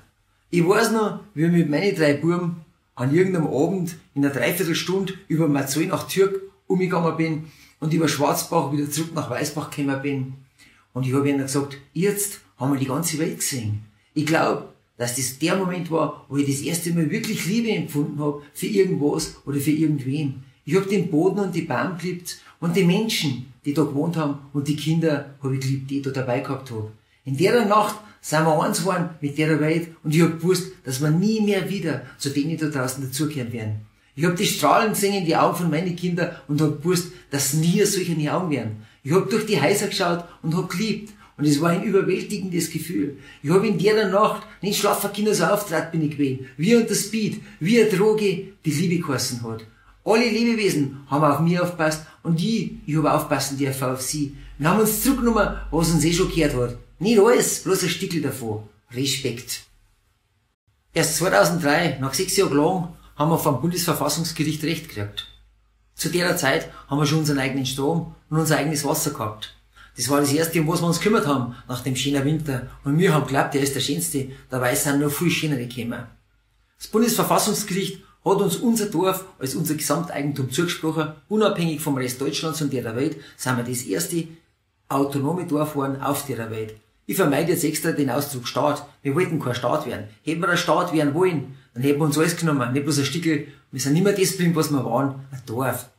Ich weiß noch, wie mit meinen drei Buben an irgendeinem Abend in einer Dreiviertelstunde über Marzoi nach Türk umgegangen bin und über Schwarzbach wieder zurück nach Weißbach gekommen bin. Und ich habe ihnen gesagt, jetzt haben wir die ganze Welt gesehen. Ich glaube, dass das der Moment war, wo ich das erste Mal wirklich Liebe empfunden habe für irgendwas oder für irgendwen. Ich habe den Boden und die Baum geliebt und die Menschen, die da gewohnt haben und die Kinder habe ich geliebt, die ich da dabei gehabt habe. In der Nacht sind wir eins geworden mit der Welt und ich habe gewusst, dass wir nie mehr wieder zu denen da draußen dazukehren werden. Ich habe die Strahlen gesehen in die Augen von meinen Kindern und habe gewusst, dass nie solche Augen werden. Ich habe durch die Häuser geschaut und habe geliebt und es war ein überwältigendes Gefühl. Ich habe in der Nacht nicht schlafen können, so auftrat bin ich gewesen. Wie unter Speed, wie eine Droge, die Liebe geheißen hat. Alle Lebewesen haben auf mich aufgepasst und ich, ich habe aufpassen dürfen auf sie. Wir haben uns zurückgenommen, was uns eh schockiert hat. Nicht alles, bloß ein Stückel davon. Respekt. Erst 2003, nach sechs Jahren lang, haben wir vom Bundesverfassungsgericht Recht gekriegt. Zu der Zeit haben wir schon unseren eigenen Strom und unser eigenes Wasser gehabt. Das war das erste, um was wir uns gekümmert haben, nach dem schönen Winter. Und wir haben geglaubt, der ist der schönste, dabei sind noch viel schönere gekommen. Das Bundesverfassungsgericht hat uns unser Dorf als unser Gesamteigentum zugesprochen, unabhängig vom Rest Deutschlands und der Welt, sind wir das erste autonome Dorf geworden auf der Welt. Ich vermeide jetzt extra den Ausdruck Staat. Wir wollten kein Staat werden. Hätten wir ein Staat werden wollen, dann hätten wir uns alles genommen, nicht bloß ein Stickel. Wir sind nicht mehr das geblieben, was wir waren, ein Dorf.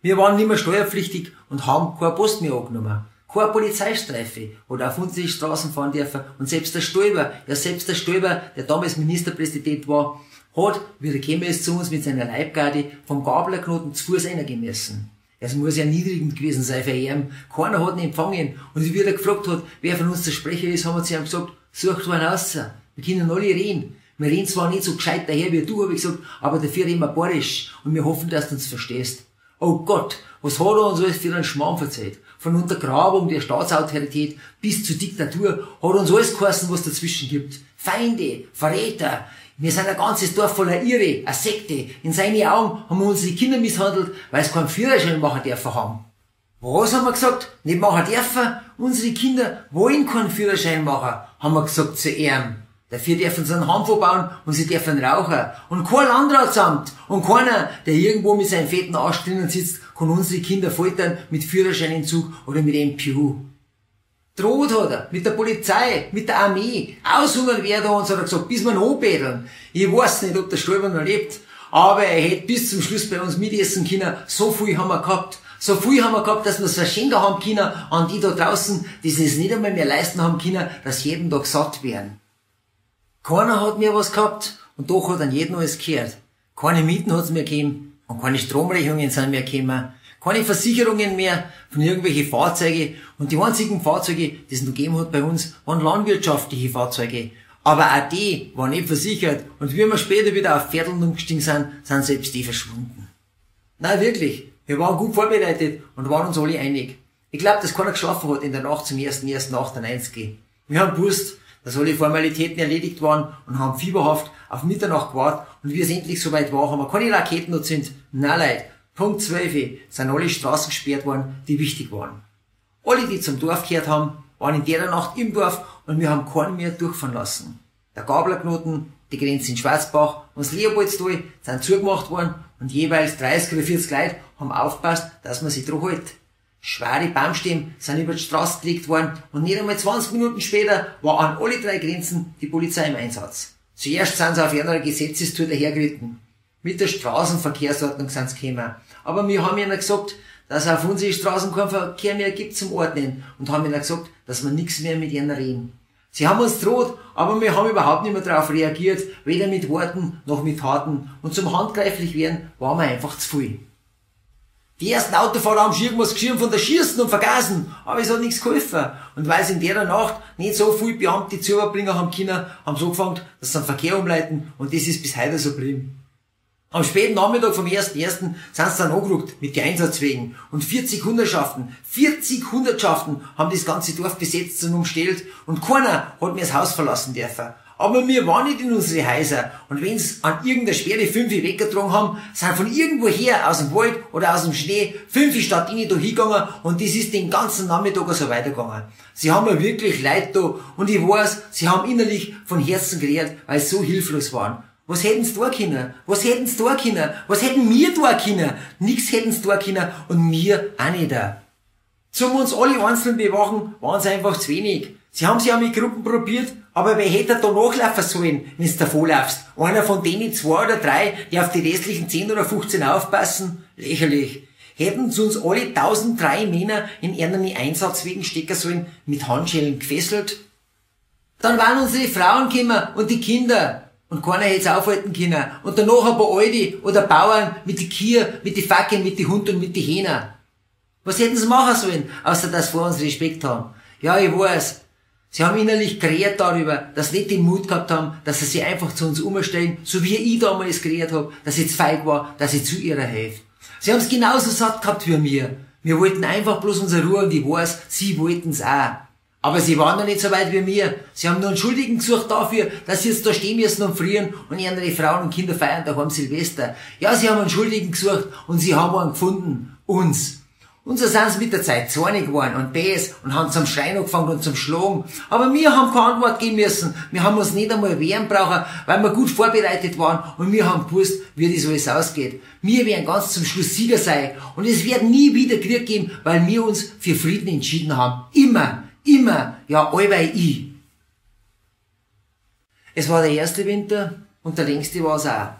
Wir waren nicht mehr steuerpflichtig und haben keine Post mehr angenommen keine Polizeistreife oder auf unsere Straßen fahren dürfen. Und selbst der Stoiber, ja selbst der Stoiber, der damals Ministerpräsident war, hat, wie er gekommen ist zu uns mit seiner Leibgarde, vom Gablerknoten zu Fuß reingemessen. Es muss ja niedrigend gewesen sein für ihn. Keiner hat ihn empfangen. Und wie er gefragt hat, wer von uns der Sprecher ist, haben wir zu ihm gesagt, such du einen raus. Wir können alle reden. Wir reden zwar nicht so gescheit daher wie du, habe ich gesagt, aber dafür reden wir borisch. Und wir hoffen, dass du uns verstehst. Oh Gott, was hat er uns alles für einen Schmarrn verzeiht? Von Untergrabung der Staatsautorität bis zur Diktatur hat uns alles geheißen, was dazwischen gibt. Feinde, Verräter. Wir sind ein ganzes Dorf voller Irre, eine Sekte. In seinen Augen haben wir unsere Kinder misshandelt, weil sie keinen Führerschein machen dürfen haben. Was haben wir gesagt? Nicht machen dürfen? Unsere Kinder wollen keinen Führerschein machen, haben wir gesagt zu ihm. Dafür dürfen sie einen Hamm bauen und sie dürfen rauchen. Und kein Landratsamt und keiner, der irgendwo mit seinen fetten Arsch drinnen sitzt, kann unsere Kinder foltern mit Führerscheinentzug oder mit MPU. Droht hat er, mit der Polizei, mit der Armee. Aushungern werden uns, hat er gesagt, bis wir ihn anbetteln. Ich weiß nicht, ob der Stolber noch lebt, aber er hätte bis zum Schluss bei uns mitessen können. So viel haben wir gehabt. So viel haben wir gehabt, dass wir es verschenken haben können an die da draußen, die es nicht einmal mehr leisten haben können, dass jeden Tag satt werden. Keiner hat mir was gehabt und doch hat an jeden alles gehört. Keine Mieten hat's mehr gegeben und keine Stromrechnungen sind mehr gekommen. Keine Versicherungen mehr von irgendwelchen Fahrzeugen. Und die einzigen Fahrzeuge, die es noch gegeben hat bei uns, waren landwirtschaftliche Fahrzeuge. Aber auch die waren nicht versichert. Und wie wir später wieder auf Pferdeln umgestiegen sind, sind selbst die verschwunden. Nein, wirklich. Wir waren gut vorbereitet und waren uns alle einig. Ich glaube, dass keiner geschlafen hat in der Nacht zum 1.1.98. Wir haben gewusst, dass alle Formalitäten erledigt waren und haben fieberhaft auf Mitternacht gewartet und wie es endlich soweit war, haben wir keine Raketen noch sind. Nein, Leute. Punkt 12 sind alle Straßen gesperrt worden, die wichtig waren. Alle, die zum Dorf gehört haben, waren in der Nacht im Dorf und wir haben keinen mehr durchfahren lassen. Der Gablerknoten, die Grenze in Schwarzbach und das Leopoldstal sind zugemacht worden und jeweils 30 oder 40 Leute haben aufgepasst, dass man sich dran hält. Schwere Baumstämme sind über die Straße gelegt worden und nicht einmal 20 Minuten später war an alle drei Grenzen die Polizei im Einsatz. Zuerst sind sie auf einer Gesetzestour dahergeritten. Mit der Straßenverkehrsordnung sind sie gekommen. Aber wir haben ihnen gesagt, dass auf unsere Straßen keinen Verkehr mehr gibt zum Ordnen und haben ihnen gesagt, dass wir nichts mehr mit ihnen reden. Sie haben uns droht, aber wir haben überhaupt nicht mehr darauf reagiert, weder mit Worten noch mit Taten und zum handgreiflich werden waren wir einfach zu viel. Die ersten Autofahrer haben schon irgendwas geschirmt von der Schießen und Vergasen, aber es hat nichts geholfen. Und weil sie in der Nacht nicht so viele Beamte zu überbringen haben können, haben sie angefangen, dass sie den Verkehr umleiten und das ist bis heute so geblieben. Am späten Nachmittag vom 1.1. sind sie dann angerückt mit den Einsatzwegen und 40 Hundertschaften, 40 Hundertschaften haben das ganze Dorf besetzt und umstellt und keiner hat mir das Haus verlassen dürfen. Aber wir waren nicht in unsere Häuser. Und wenn sie an irgendeiner schwere Fünfe weggetragen haben, sind von irgendwoher aus dem Wald oder aus dem Schnee fünf statt ihnen da hingegangen und das ist den ganzen Nachmittag so weitergegangen. Sie haben mir wirklich leid da und ich weiß, sie haben innerlich von Herzen gerät, weil sie so hilflos waren. Was hätten sie da können? Was hätten sie da können? Was hätten wir da können? Nix hätten sie da können und wir auch nicht da. Zum uns alle einzeln bewachen, waren es einfach zu wenig. Sie haben sich auch mit Gruppen probiert, aber wer hätte da nachlaufen sollen, wenn du davonlaufst? Einer von denen zwei oder drei, die auf die restlichen 10 oder 15 aufpassen? Lächerlich. Hätten sie uns alle 1003 Männer in einen Einsatzwegen stecken sollen, mit Handschellen gefesselt? Dann waren unsere Frauen gekommen und die Kinder. Und keiner hätte es aufhalten können. Und danach ein paar Alte oder Bauern mit die Kier, mit die Fackeln, mit die Hund und mit die Hähner. Was hätten sie machen sollen, außer dass sie vor uns Respekt haben? Ja, ich weiß, Sie haben innerlich geredet darüber, dass sie nicht den Mut gehabt haben, dass sie sich einfach zu uns umstellen, so wie ich damals geredet habe, dass ich feig war, dass ich zu ihrer helfe. Sie haben es genauso satt gehabt wie mir. Wir wollten einfach bloß unsere Ruhe und ich weiß, sie wollten es auch. Aber sie waren noch nicht so weit wie mir. Sie haben nur einen Schuldigen gesucht dafür, dass sie jetzt da stehen müssen und frieren und ihre Frauen und Kinder feiern daheim Silvester. Ja, sie haben einen Schuldigen gesucht und sie haben einen gefunden. Uns. Und so sind sie mit der Zeit zornig geworden und bäs und haben zum Schreien angefangen und zum Schlagen. Aber wir haben keine Antwort geben müssen. Wir haben uns nicht einmal wehren brauchen, weil wir gut vorbereitet waren und wir haben gewusst, wie das alles ausgeht. Wir werden ganz zum Schluss Sieger sein und es wird nie wieder Krieg geben, weil wir uns für Frieden entschieden haben. Immer, immer, ja, allweil ich. Es war der erste Winter und der längste war es auch.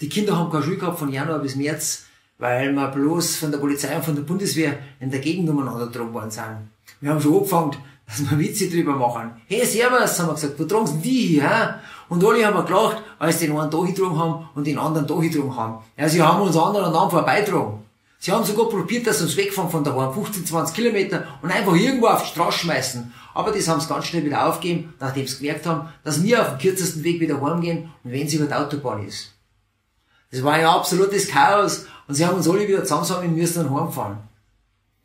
Die Kinder haben keine Schule gehabt von Januar bis März weil wir bloß von der Polizei und von der Bundeswehr in der Gegend umeinander getragen worden sind. Wir haben schon angefangen, dass wir Witze drüber machen. Hey, servus, haben wir gesagt, wo tragen die hier? He? Und alle haben wir gelacht, als den einen da hingetragen haben und den anderen da hingetragen haben. Ja, sie haben uns anderen und anderen vorbeitragen. Sie haben sogar probiert, dass sie uns wegfahren von der Bahn, 15, 20 Kilometer, und einfach irgendwo auf die Straße schmeißen. Aber das haben sie ganz schnell wieder aufgegeben, nachdem sie gemerkt haben, dass wir auf dem kürzesten Weg wieder heimgehen und wenn sie über die Autobahn ist. Das war ein absolutes Chaos und sie haben uns alle wieder zusammensammeln müssen und heimfahren.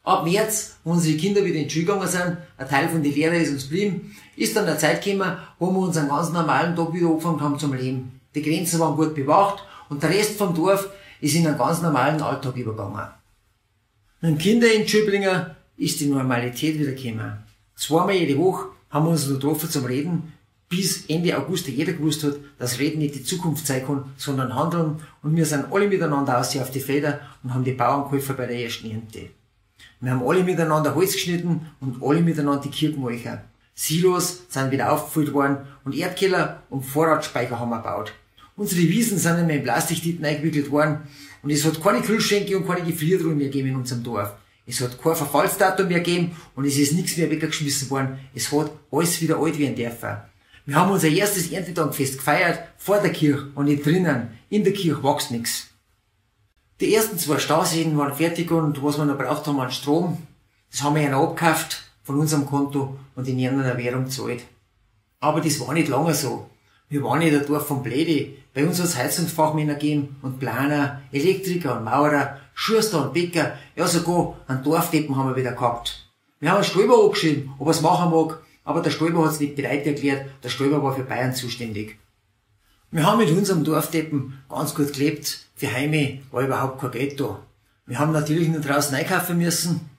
Ab März, wo unsere Kinder wieder in die Schule gegangen sind, ein Teil von den Lehrern ist uns geblieben, ist dann eine Zeit gekommen, wo wir uns einen ganz normalen Tag wieder angefangen haben zum Leben. Die Grenzen waren gut bewacht und der Rest vom Dorf ist in einen ganz normalen Alltag übergegangen. Und Kinder in Schöblinger ist die Normalität wieder gekommen. Zweimal jede Woche haben wir uns noch getroffen zum Reden, bis Ende August jeder gewusst hat, dass Reden nicht die Zukunft sein kann, sondern Handeln. Und wir sind alle miteinander aus auf die Feder und haben die Bauern geholfen bei der ersten Ernte. Wir haben alle miteinander Holz geschnitten und alle miteinander die Kirchenmäucher. Silos sind wieder aufgefüllt worden und Erdkeller und Vorratsspeicher haben wir gebaut. Unsere Wiesen sind immer in Plastiktitten eingewickelt worden und es hat keine Kühlschränke und keine Gefriertruhen mehr gegeben in unserem Dorf. Es hat kein Verfallsdatum mehr gegeben und es ist nichts mehr weggeschmissen worden. Es hat alles wieder alt werden dürfen. Wir haben unser erstes Erntedankfest gefeiert vor der Kirche und nicht drinnen. In der Kirche wächst nichts. Die ersten zwei Stauseen waren fertig und was wir noch braucht haben an Strom, das haben wir ihnen abgekauft von unserem Konto und in irgendeiner Währung gezahlt. Aber das war nicht lange so. Wir waren nicht ein Dorf von Bläde. Bei uns hat Heizungsfachmänner gegeben und Planer, Elektriker und Maurer, Schuster und Bäcker, ja sogar einen Dorfdeppen haben wir wieder gehabt. Wir haben einen Stolper angeschrieben, ob er es machen mag, aber der Stolper hat es nicht bereit erklärt, der Stolper war für Bayern zuständig. Wir haben mit unserem Dorfdeppen ganz gut gelebt, für Heime war überhaupt kein Geld da. Wir haben natürlich nur draußen einkaufen müssen.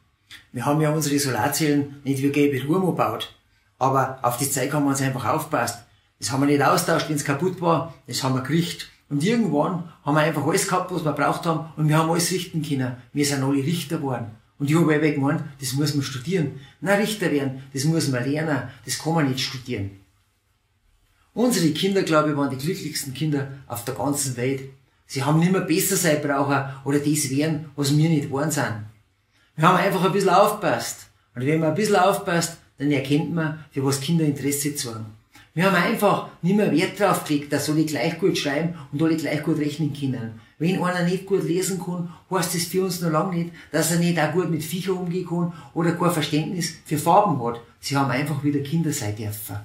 Wir haben ja unsere Solarzellen nicht wie gelbe Ruhm gebaut. Aber auf die Zeit haben wir uns einfach aufpasst. Das haben wir nicht austauscht, wenn es kaputt war. Das haben wir gekriegt. Und irgendwann haben wir einfach alles gehabt, was wir braucht haben. Und wir haben alles richten können. Wir sind alle Richter geworden. Und ich habe einfach gemeint, das muss man studieren. Na, Richter werden, das muss man lernen. Das kann man nicht studieren. Unsere Kinder, glaube ich, waren die glücklichsten Kinder auf der ganzen Welt. Sie haben nicht mehr besser sein brauchen oder das werden, was wir nicht geworden sind. Wir haben einfach ein bisschen aufpasst. Und wenn man ein bisschen aufpasst, dann erkennt man, für was Kinder Interesse zeigen. Wir haben einfach nicht mehr Wert drauf gelegt, dass alle gleich gut schreiben und alle gleich gut rechnen können. Wenn einer nicht gut lesen kann, heißt das für uns noch lange nicht, dass er nicht auch gut mit Viecher umgehen kann oder kein Verständnis für Farben hat. Sie haben einfach wieder Kinder sein dürfen.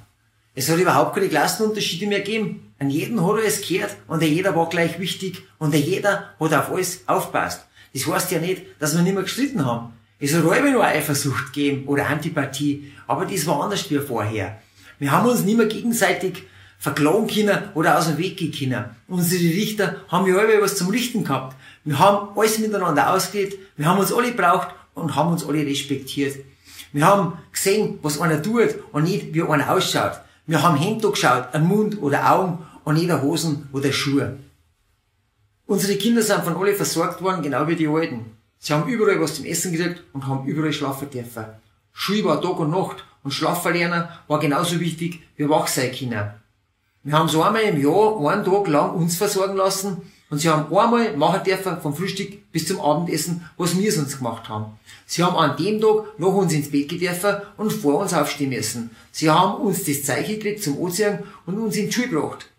Es hat überhaupt keine Klassenunterschiede mehr gegeben. An jeden hat er es gehört und der jeder war gleich wichtig und der jeder hat auf alles aufpasst. Das heißt ja nicht, dass wir nicht mehr gestritten haben. Es hat immer nur Eifersucht gegeben oder Antipathie, aber das war anders wie vorher. Wir haben uns nicht mehr gegenseitig verklagen können oder aus dem Weg gehen können. Unsere Richter haben ja alle was zum Richten gehabt. Wir haben alles miteinander ausgeredet, wir haben uns alle braucht und haben uns alle respektiert. Wir haben gesehen, was einer tut und nicht, wie einer ausschaut. Wir haben Hände geschaut, an Mund oder Augen und nicht an Hosen oder Schuhe. Unsere Kinder sind von alle versorgt worden, genau wie die Alten. Sie haben überall was zum Essen gekriegt und haben überall schlafen dürfen. Schule war Tag und Nacht und Schlafen lernen war genauso wichtig wie wach sein können. Wir haben so einmal im Jahr einen Tag lang uns versorgen lassen und sie haben einmal machen dürfen vom Frühstück bis zum Abendessen, was wir sonst gemacht haben. Sie haben an dem Tag nach uns ins Bett gedürfen und vor uns aufstehen müssen. Sie haben uns das Zeichen gekriegt zum Ozean und uns in die Schule gebracht.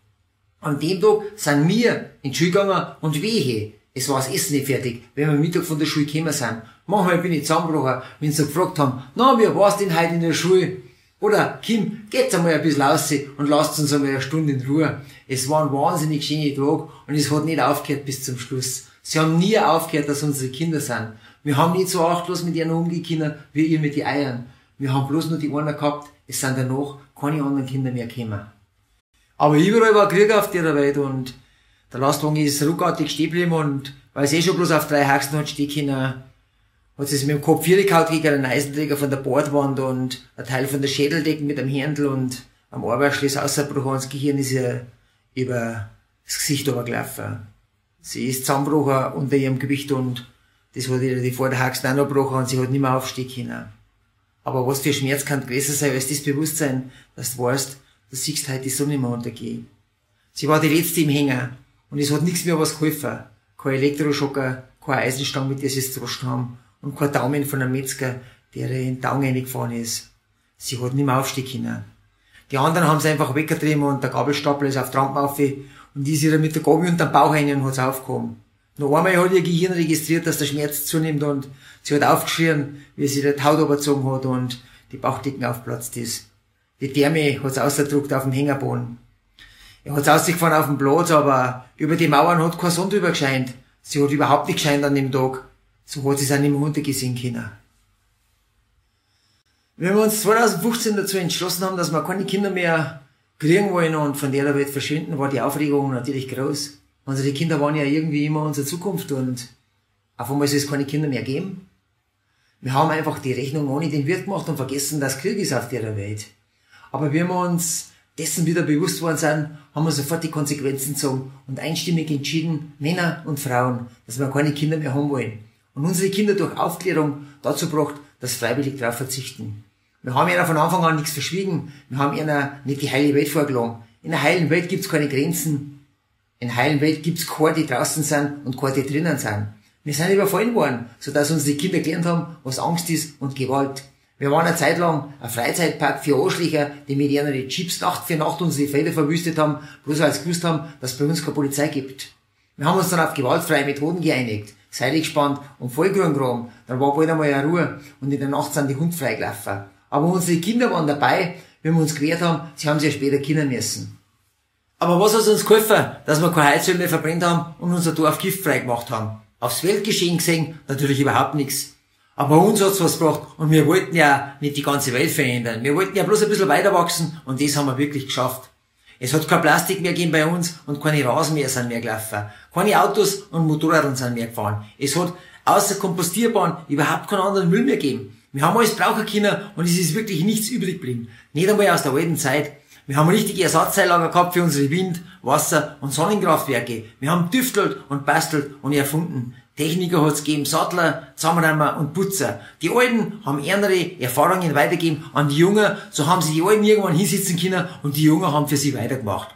An dem Tag sind wir in die Schule gegangen und wehe, es war das Essen nicht fertig, wenn wir Mittag von der Schule gekommen sind. Manchmal bin ich zusammengebrochen, wenn sie gefragt haben, na, wie war's denn heute in der Schule? Oder, Kim, geht's einmal ein bisschen raus und lasst uns einmal eine Stunde in Ruhe. Es war ein wahnsinnig schöner Tag und es hat nicht aufgehört bis zum Schluss. Sie haben nie aufgehört, dass unsere Kinder sind. Wir haben nicht so achtlos mit ihnen umgehen wie ihr mit den Eiern. Wir haben bloß nur die einen gehabt, es sind danach keine anderen Kinder mehr gekommen. Aber überall war Krieg auf der Welt und der Lastwagen ist ruckartig stehen und weil es eh schon bloß auf drei Haxen hat stehen können, hat es mit dem Kopf vier gehauen gegen einen Eisenträger von der Bordwand und ein Teil von der Schädeldecken mit einem Händel und am Arbeitsschluss ausgebrochen und das Gehirn ist ihr über das Gesicht runtergelaufen. Sie ist zusammengebrochen unter ihrem Gewicht und das hat ihr die Vorderhaxen auch noch gebrochen und sie hat nicht mehr aufstehen können. Aber was für Schmerz kann größer sein als das Bewusstsein, dass du weißt, du siehst heute die Sonne mehr untergehen. Sie war die letzte im Hänger und es hat nichts mehr was geholfen. Kein Elektroschocker, keine Eisenstange, mit der sie es gedroschen haben und kein Daumen von einem Metzger, der in den Daumen reingefahren ist. Sie hat nicht mehr aufstehen können. Die anderen haben sie einfach weggetrieben und der Gabelstapler ist auf die Rampe auf und die ist ihr mit der Gabel unter den Bauch rein und hat's aufgehoben. Noch einmal hat ihr Gehirn registriert, dass der Schmerz zunimmt und sie hat aufgeschrien, wie sie die Haut überzogen hat und die Bauchdecken aufplatzt ist. Die Therme hat's ausgedruckt auf dem Hängerboden. Er hat's ausgefahren auf dem Platz, aber über die Mauern hat kein Sonne drüber gescheint. Sie hat überhaupt nicht gescheint an dem Tag. So hat es auch nicht mehr runtergesehen können. Wenn wir uns 2015 dazu entschlossen haben, dass wir keine Kinder mehr kriegen wollen und von der Welt verschwinden, war die Aufregung natürlich groß. Unsere Kinder waren ja irgendwie immer unsere Zukunft und auf einmal soll es keine Kinder mehr geben. Wir haben einfach die Rechnung ohne den Wirt gemacht und vergessen, dass Krieg ist auf der Welt. Aber wenn wir uns dessen wieder bewusst worden sind, haben wir sofort die Konsequenzen gezogen und einstimmig entschieden, Männer und Frauen, dass wir keine Kinder mehr haben wollen. Und unsere Kinder durch Aufklärung dazu gebracht, dass freiwillig darauf verzichten. Wir haben ihnen von Anfang an nichts verschwiegen. Wir haben ihnen nicht die heile Welt vorgeschlagen. In der heilen Welt gibt's keine Grenzen. In der heilen Welt gibt's keine, die draußen sind und keine, die drinnen sind. Wir sind überfallen worden, sodass unsere Kinder gelernt haben, was Angst ist und Gewalt. Wir waren eine Zeit lang ein Freizeitpark für Arschlöcher, die mit ihren Chips Nacht für Nacht unsere Felder verwüstet haben, bloß weil sie gewusst haben, dass es bei uns keine Polizei gibt. Wir haben uns dann auf gewaltfreie Methoden geeinigt, Seile gespannt und Vollgrüngraum. Dann war bald einmal eine Ruhe und in der Nacht sind die Hunde freigelaufen. Aber unsere Kinder waren dabei, wenn wir uns gewehrt haben, sie haben sich ja später Kinder müssen. Aber was hat uns geholfen, dass wir keine Heizöl mehr verbrennt haben und unser Dorf giftfrei gemacht haben? Aufs Weltgeschehen gesehen natürlich überhaupt nichts. Aber uns hat's was gebracht und wir wollten ja nicht die ganze Welt verändern. Wir wollten ja bloß ein bisschen weiter wachsen und das haben wir wirklich geschafft. Es hat kein Plastik mehr gegeben bei uns und keine Rasenmäher sind mehr gelaufen. Keine Autos und Motorräder sind mehr gefahren. Es hat außer Kompostierbahn überhaupt keinen anderen Müll mehr gegeben. Wir haben alles brauchen können und es ist wirklich nichts übrig geblieben. Nicht einmal aus der alten Zeit. Wir haben richtige Ersatzteillager gehabt für unsere Wind-, Wasser- und Sonnenkraftwerke. Wir haben düftelt und bastelt und erfunden. Techniker hat's gegeben, Sattler, Zusammenräumer und Putzer. Die Alten haben ärmere Erfahrungen weitergegeben an die Jungen, so haben sie die Alten irgendwann hinsitzen können und die Jungen haben für sie weitergemacht.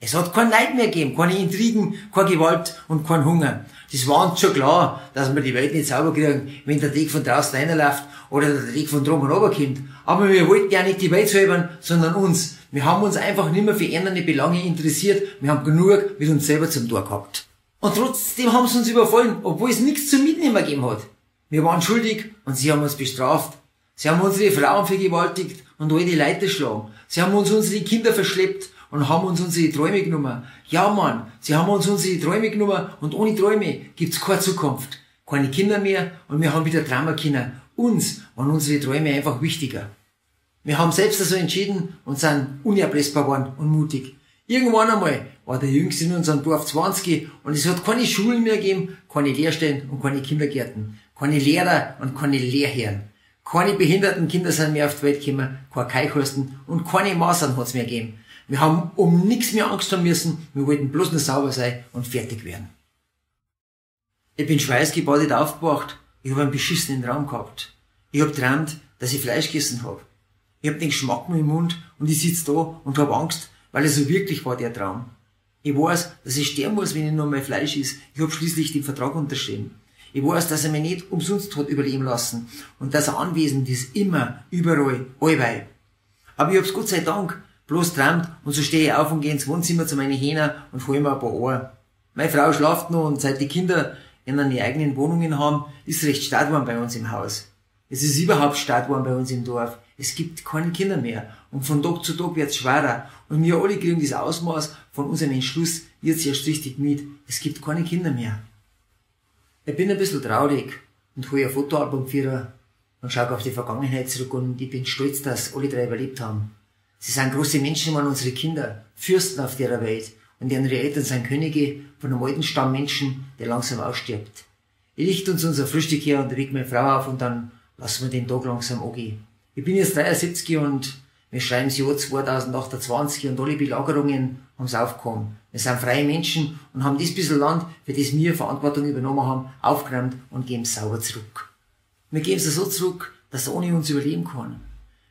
Es hat kein Leid mehr gegeben, keine Intrigen, keine Gewalt und kein Hunger. Das war uns schon klar, dass wir die Welt nicht sauber kriegen, wenn der Tag von draußen reinläuft oder der Tag von drum und runterkommt. Aber wir wollten ja nicht die Welt säubern, sondern uns. Wir haben uns einfach nicht mehr für ändernde Belange interessiert. Wir haben genug mit uns selber zum Tor gehabt. Und trotzdem haben sie uns überfallen, obwohl es nichts zum Mitnehmen gegeben hat. Wir waren schuldig und sie haben uns bestraft. Sie haben unsere Frauen vergewaltigt und all die Leute geschlagen. Sie haben uns unsere Kinder verschleppt und haben uns unsere Träume genommen. Ja, Mann, sie haben uns unsere Träume genommen und ohne Träume gibt's keine Zukunft. Keine Kinder mehr und wir haben wieder Trauma Kinder. Uns waren unsere Träume einfach wichtiger. Wir haben selbst also entschieden und sind unerpressbar geworden und mutig. Irgendwann einmal war der Jüngste in unserem Dorf 20 und es hat keine Schulen mehr gegeben, keine Lehrstellen und keine Kindergärten, keine Lehrer und keine Lehrherren. Keine behinderten Kinder sind mehr auf die Welt gekommen, keine Keichhorsten und keine Masern hat's mehr gegeben. Wir haben um nichts mehr Angst haben müssen, wir wollten bloß nur sauber sein und fertig werden. Ich bin schweißgebadet aufgewacht, ich habe einen beschissenen Traum gehabt. Ich hab träumt, dass ich Fleisch gegessen hab. Ich hab den Geschmack im Mund und ich sitz da und hab Angst, weil es so wirklich war, der Traum. Ich weiß, dass ich sterben muss, wenn ich nur mein Fleisch ist. Ich hab schließlich den Vertrag unterschrieben. Ich weiß, dass er mich nicht umsonst hat überleben lassen und dass er anwesend ist, immer, überall, allweil. Aber ich hab's Gott sei Dank bloß träumt und so stehe ich auf und gehe ins Wohnzimmer zu meinen Hähnen und hol mir ein paar Ohren. Meine Frau schlaft noch und seit die Kinder in eine eigenen Wohnungen haben, ist recht stark geworden bei uns im Haus. Es ist überhaupt stark geworden bei uns im Dorf. Es gibt keine Kinder mehr. Und von Tag zu Tag wird's schwerer. Und wir alle kriegen das Ausmaß von unserem Entschluss jetzt erst richtig mit. Es gibt keine Kinder mehr. Ich bin ein bisschen traurig und hole ein Fotoalbum für und schaue auf die Vergangenheit zurück und ich bin stolz, dass alle drei überlebt haben. Sie sind große Menschen, waren unsere Kinder, Fürsten auf der Welt und ihre Eltern sind Könige von einem alten Stamm Menschen, der langsam ausstirbt. Ich richte uns unser Frühstück her und reg meine Frau auf und dann lassen wir den Tag langsam angehen. Ich bin jetzt 73 und wir schreiben das Jahr 2028 und alle Belagerungen haben es aufgekommen. Wir sind freie Menschen und haben das bisschen Land, für das wir Verantwortung übernommen haben, aufgeräumt und geben es sauber zurück. Wir geben es so zurück, dass er ohne uns überleben kann.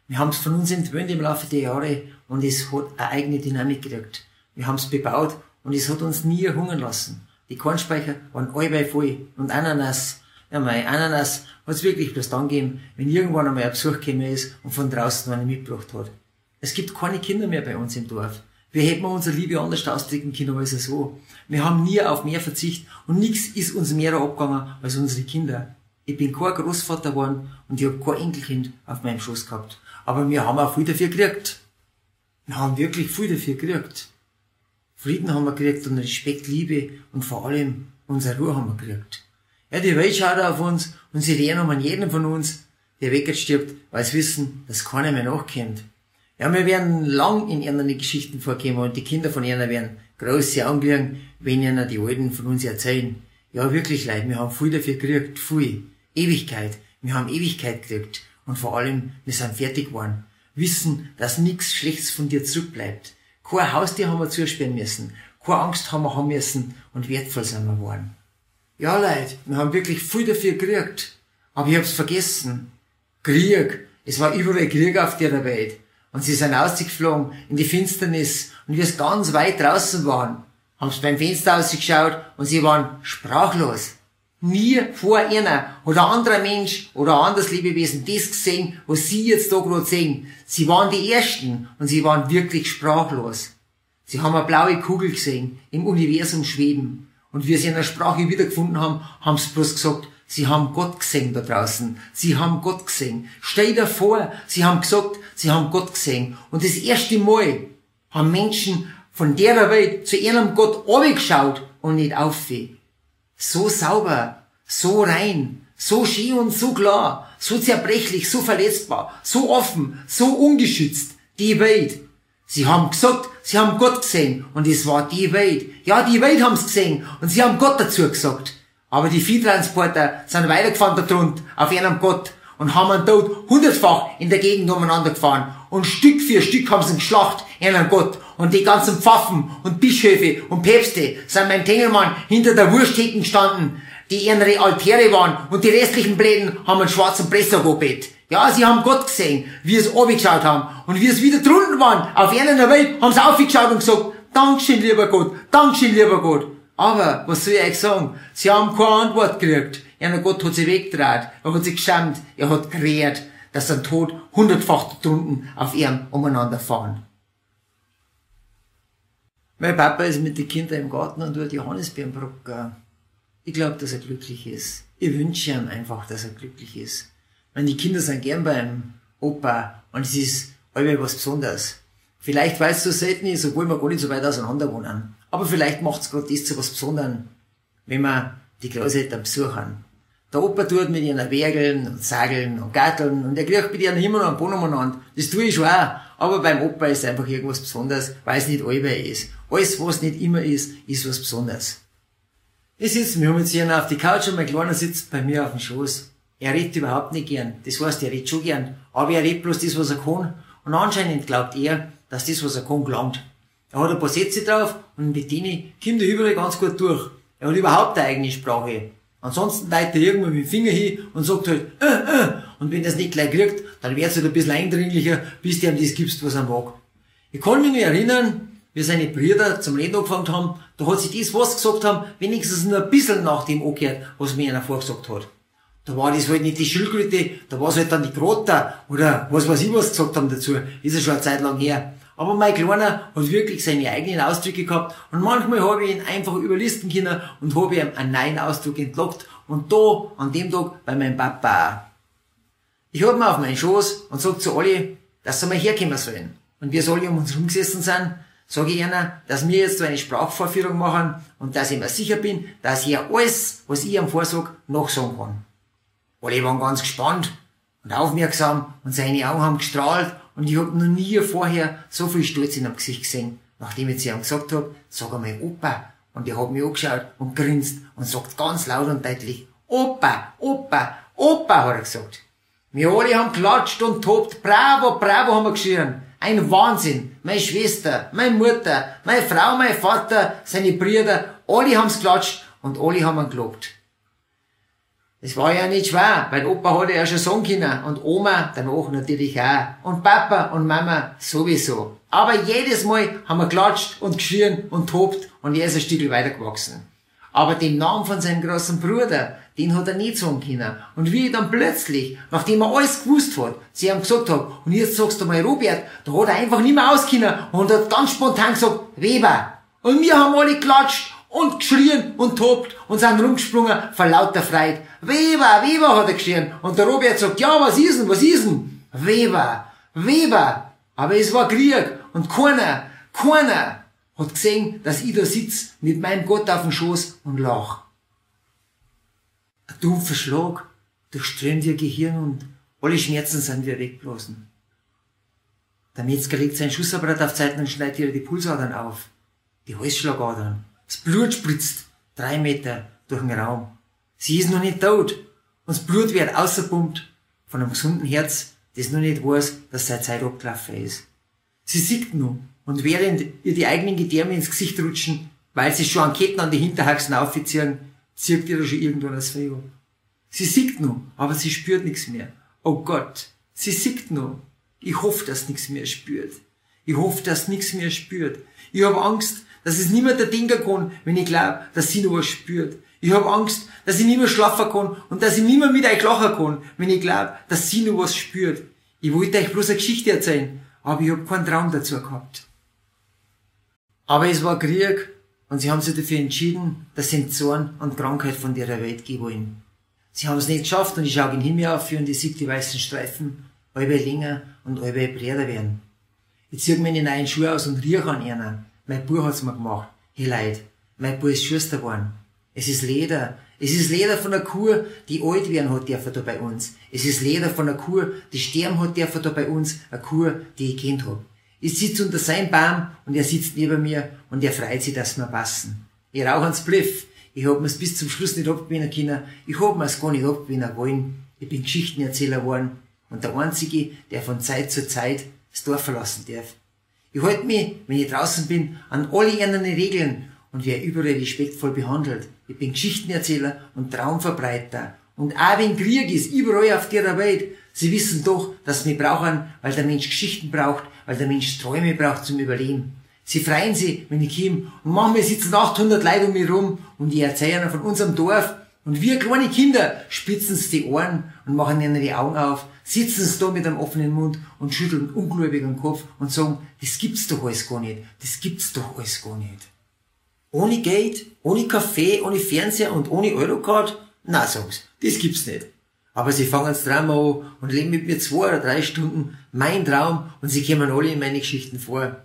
Wir haben es von uns entwöhnt im Laufe der Jahre und es hat eine eigene Dynamik gekriegt. Wir haben es bebaut und es hat uns nie hungern lassen. Die Kornspeicher waren allweil voll und Ananas ja, mein Ananas hat es wirklich bloß dann gegeben, wenn irgendwann einmal ein Besuch gekommen ist und von draußen eine mitgebracht hat. Es gibt keine Kinder mehr bei uns im Dorf. Wir hätten unsere Liebe anders ausdrücken können als so. Wir haben nie auf mehr Verzicht und nichts ist uns mehr abgegangen als unsere Kinder. Ich bin kein Großvater geworden und ich habe kein Enkelkind auf meinem Schoß gehabt. Aber wir haben auch viel dafür gekriegt. Wir haben wirklich viel dafür gekriegt. Frieden haben wir gekriegt und Respekt, Liebe und vor allem unsere Ruhe haben wir gekriegt. Ja, die Welt schaut auf uns und sie lernen um an jeden von uns, der weg stirbt, weil sie wissen, dass keiner mehr nachkommt. Ja, wir werden lang in ihren Geschichten vorkommen und die Kinder von ihnen werden große Augen wenn ihnen die Alten von uns erzählen. Ja, wirklich leid, wir haben viel dafür gekriegt, viel. Ewigkeit. Wir haben Ewigkeit gekriegt. Und vor allem, wir sind fertig geworden. Wissen, dass nichts Schlechtes von dir zurückbleibt. Kein Haustier haben wir zusperren müssen. Keine Angst haben wir haben müssen und wertvoll sind wir geworden. Ja, Leute, wir haben wirklich viel dafür gekriegt. Aber ich hab's vergessen. Krieg. Es war überall Krieg auf der Welt. Und sie sind ausgeflogen in die Finsternis. Und es ganz weit draußen waren, haben sie beim Fenster ausgeschaut und sie waren sprachlos. Nie vor einer oder anderer Mensch oder anderes Lebewesen das gesehen, was Sie jetzt da gerade sehen. Sie waren die Ersten und sie waren wirklich sprachlos. Sie haben eine blaue Kugel gesehen, im Universum schweben. Und wie sie in der Sprache wiedergefunden haben, haben sie bloß gesagt, sie haben Gott gesehen da draußen. Sie haben Gott gesehen. Stell dir vor, sie haben gesagt, sie haben Gott gesehen. Und das erste Mal haben Menschen von der Welt zu ihrem Gott geschaut und nicht auf. So sauber, so rein, so schön und so klar, so zerbrechlich, so verletzbar, so offen, so ungeschützt, die Welt. Sie haben gesagt, sie haben Gott gesehen und es war die Welt. Ja, die Welt haben's gesehen und sie haben Gott dazu gesagt. Aber die Viehtransporter sind weitergefahren da drunter auf ihrem Gott und haben ihn dort hundertfach in der Gegend umeinander gefahren. Und Stück für Stück haben sie geschlacht, ihren Gott. Und die ganzen Pfaffen und Bischöfe und Päpste sind beim Tengelmann hinter der Wurstheken gestanden, die ihre Altäre waren. Und die restlichen Bläden haben einen schwarzen Pressor gebet. Ja, sie haben Gott gesehen, wie es geschaut haben. Und wie es wieder drunten waren, auf einer Welt, haben sie aufgeschaut und gesagt, Dankeschön, lieber Gott, Dankeschön, lieber Gott. Aber, was soll ich euch sagen? Sie haben keine Antwort gekriegt. Ja, Gott hat sie weggetraut. Er hat sich geschämt. Er hat gerät, dass sein Tod hundertfach drunten auf ihm umeinander fahren. Mein Papa ist mit den Kindern im Garten und tut Johannisbeeren brucken. Ich glaube, dass er glücklich ist. Ich wünsche ihm einfach, dass er glücklich ist. Weil die Kinder sind gern beim Opa und es ist allweil was Besonderes. Vielleicht weil es so selten ist, obwohl wir gar nicht so weit auseinander wohnen. Aber vielleicht macht es gerade das zu was Besonderem, wenn wir die Großeltern besuchen. Der Opa tut mit ihnen Wergeln und Sageln und Gatteln und er kriegt mit ihnen immer noch einen Bon umeinander. Das tue ich schon auch. Aber beim Opa ist einfach irgendwas Besonderes, weil es nicht allweil ist. Alles, was nicht immer ist, ist was Besonderes. Ich sitze mir mit hier auf die Couch und mein Kleiner sitzt bei mir auf dem Schoß. Er redet überhaupt nicht gern. Das heißt, er redet schon gern. Aber er redet bloß das, was er kann. Und anscheinend glaubt er, dass das, was er kann, gelangt. Er hat ein paar Sätze drauf und mit denen kommt er überall ganz gut durch. Er hat überhaupt eine eigene Sprache. Ansonsten leitet er irgendwann mit dem Finger hin und sagt halt, äh, äh. Und wenn er es nicht gleich kriegt, dann wird es halt ein bisschen eindringlicher, bis du ihm das gibst, was er mag. Ich kann mich nur erinnern, wie seine Brüder zum Reden angefangen haben, da hat sich das, was gesagt haben, wenigstens nur ein bisschen nach dem angehört, was mir einer vorgesagt hat. Da war das halt nicht die Schildkröte, da war es halt dann die Grotter oder was weiß ich was gesagt haben dazu. Ist ja schon eine Zeit lang her. Aber mein Kleiner hat wirklich seine eigenen Ausdrücke gehabt und manchmal habe ich ihn einfach überlisten können und habe ihm einen neuen Ausdruck entlockt und da, an dem Tag, bei meinem Papa. Ich hab mir auf meinen Schoß und sag zu alle, dass sie mal herkommen sollen. Und wir alle um uns rumgesessen sind, sage ich ihnen, dass wir jetzt so eine Sprachvorführung machen und dass ich mir sicher bin, dass ich alles, was ich ihm vorsag, nachsagen kann. Alle waren ganz gespannt und aufmerksam und seine Augen haben gestrahlt und ich hab noch nie vorher so viel Stolz in seinem Gesicht gesehen, nachdem ich zu ihm gesagt hab, sag einmal Opa. Und er hat mich angeschaut und grinst und sagt ganz laut und deutlich, Opa, Opa, Opa, hat er gesagt. Wir alle haben klatscht und tobt, bravo, bravo, haben wir geschrien. Ein Wahnsinn. Meine Schwester, meine Mutter, meine Frau, mein Vater, seine Brüder, alle haben's klatscht und alle haben ihn gelobt. Es war ja nicht schwer, weil Opa hatte ja schon sagen können und Oma danach natürlich auch und Papa und Mama sowieso. Aber jedes Mal haben wir klatscht und geschrien und tobt und er ist ein Stück weitergewachsen. Aber den Namen von seinem großen Bruder, den hat er nicht sagen können. Und wie dann plötzlich, nachdem er alles gewusst hat, sie haben gesagt hat, und jetzt sagst du mal Robert, da hat er einfach nicht mehr auskennen und hat ganz spontan gesagt, Weber. Und wir haben alle klatscht und geschrien und tobt und sind rumgesprungen vor lauter Freude. Weber, Weber hat er geschrien. Und der Robert sagt, ja, was ist denn, was ist denn? Weber, Weber. Aber es war Krieg und keiner, keiner hat gesehen, dass ich da sitz mit meinem Gott auf dem Schoß und lach. Ein dumpfer Schlag durchströmt ihr Gehirn und alle Schmerzen sind wieder wegblasen. Der Metzger legt sein Schussapparat auf Zeiten und schneidet ihr die Pulsadern auf. Die Halsschlagadern. Das Blut spritzt drei Meter durch den Raum. Sie ist noch nicht tot. Und das Blut wird außerpumpt von einem gesunden Herz, das noch nicht weiß, dass seine Zeit abgelaufen ist. Sie sieht nur. Und während ihr die eigenen Gedärme ins Gesicht rutschen, weil sie schon an Ketten an die Hinterhaxen aufziehen, zirkt ihr da schon irgendwann das ab. Sie sieht nur, aber sie spürt nichts mehr. Oh Gott, sie sieht nur. Ich hoffe, dass nichts mehr spürt. Ich hoffe, dass nichts mehr spürt. Ich habe Angst, dass es niemand der denken kann, wenn ich glaube, dass sie noch was spürt. Ich hab Angst, dass ich mehr schlafen kann und dass ich mehr mit euch lachen kann, wenn ich glaube, dass sie noch was spürt. Ich wollte euch bloß eine Geschichte erzählen, aber ich hab keinen Traum dazu gehabt. Aber es war Krieg und sie haben sich dafür entschieden, dass sie Zorn und Krankheit von der Welt gehen wollen. Sie haben es nicht geschafft und ich schaue in den Himmel auf und ich sehe die weißen Streifen, halbe länger und halbe breiter werden. Ich ziehe meine neuen Schuhe aus und rieche an einer. Mein Bub hat's mir gemacht. Hey Leid, mein Bub ist Schuster geworden. Es ist Leder. Es ist Leder von einer Kuh, die alt werden hat dürfen da bei uns. Es ist Leder von einer Kuh, die sterben hat dürfen da bei uns. Eine Kuh, die ich kennt hab. Ich sitze unter seinem Baum und er sitzt neben mir und er freut sich, dass wir passen. Ich rauche ans Bliff. Ich hab mir's bis zum Schluss nicht abgewinnen können. Ich hab mir's gar nicht abgewinnen wollen. Ich bin Geschichtenerzähler geworden und der Einzige, der von Zeit zu Zeit das Dorf verlassen darf. Ich halte mich, wenn ich draußen bin, an alle ihren Regeln und werde überall respektvoll behandelt. Ich bin Geschichtenerzähler und Traumverbreiter. Und auch wenn Krieg ist, überall auf der Welt, sie wissen doch, dass wir brauchen, weil der Mensch Geschichten braucht, weil der Mensch Träume braucht zum Überleben. Sie freuen sich, wenn ich komme. Und manchmal sitzen 800 Leute um mich rum und die erzählen von unserem Dorf. Und wir kleine Kinder spitzen sie die Ohren und machen ihnen die Augen auf, sitzen sie da mit einem offenen Mund und schütteln ungläubig den Kopf und sagen, das gibt's doch alles gar nicht. Das gibt's doch alles gar nicht. Ohne Geld, ohne Kaffee, ohne Fernseher und ohne Eurocard? Na, sagen's, das gibt's nicht. Aber sie fangen das Drama an und leben mit mir zwei oder drei Stunden mein Traum und sie kommen alle in meine Geschichten vor.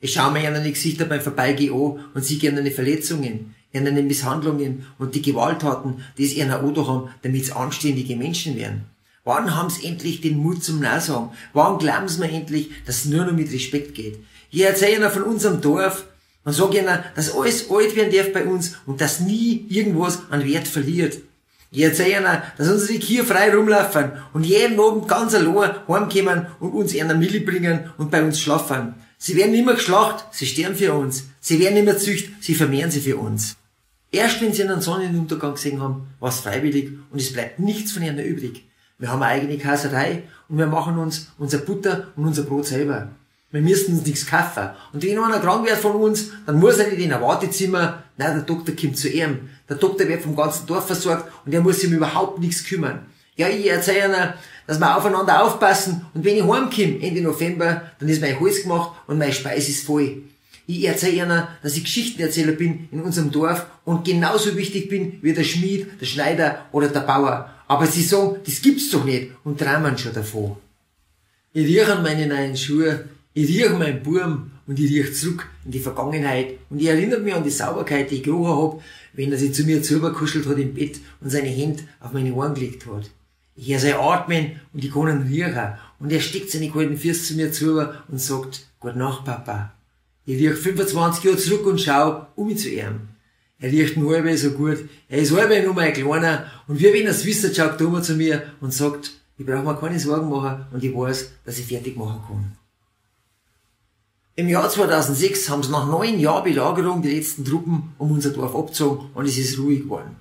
Ich schaue mir ihnen die Gesichter beim Vorbeigehen an und sehe ihnen Verletzungen, ihnen Misshandlungen und die Gewalttaten, die sie ihnen auch haben, damit sie anständige Menschen werden. Wann haben sie endlich den Mut zum Nachsagen? Wann glauben sie mir endlich, dass es nur noch mit Respekt geht? Ich erzähle ihnen von unserem Dorf und sage ihnen, dass alles alt werden darf bei uns und dass nie irgendwas an Wert verliert. Ich erzähle ihnen, dass unsere Kier frei rumlaufen und jeden Abend ganz allein heimkommen und uns einer Milli bringen und bei uns schlafen. Sie werden immer geschlacht, sie sterben für uns. Sie werden immer zücht, sie vermehren sie für uns. Erst wenn sie einen Sonnenuntergang gesehen haben, war es freiwillig und es bleibt nichts von ihnen übrig. Wir haben eine eigene Kaiserei und wir machen uns unser Butter und unser Brot selber. Wir müssen uns nichts kaufen. Und wenn einer krank wird von uns, dann muss er nicht in ein Wartezimmer, nein, der Doktor kommt zu ihm. Der Doktor wird vom ganzen Dorf versorgt und er muss sich um überhaupt nichts kümmern. Ja, ich erzähle ihnen, dass wir aufeinander aufpassen und wenn ich heimkomme, Ende November, dann ist mein Hals gemacht und meine Speise ist voll. Ich erzähle ihnen, dass ich Geschichtenerzähler bin in unserem Dorf und genauso wichtig bin wie der Schmied, der Schneider oder der Bauer. Aber sie sagen, das gibt's doch nicht und träumen schon davon. Ich rieche an meine neuen Schuhe, ich rieche meinen Burm und ich rieche zurück in die Vergangenheit und ich erinnere mich an die Sauberkeit, die ich gerochen habe, wenn er sich zu mir kuschelt hat im Bett und seine Hände auf meine Ohren gelegt hat. Ich höre sein Atmen und ich kann ihn riechen und er steckt seine kalten Füße zu mir zu und sagt, Gute Nacht, Papa. Ich rieche 25 Jahre zurück und schau um mich zu ihm. Er riecht nur halb so gut. Er ist halb nur mein Kleiner. Und wie wenn er es wisst, schaut er zu mir und sagt, ich brauche mir keine Sorgen machen und ich weiß, dass ich fertig machen kann. Im Jahr 2006 haben sie nach neun Jahren Belagerung die letzten Truppen um unser Dorf abgezogen und es ist ruhig geworden.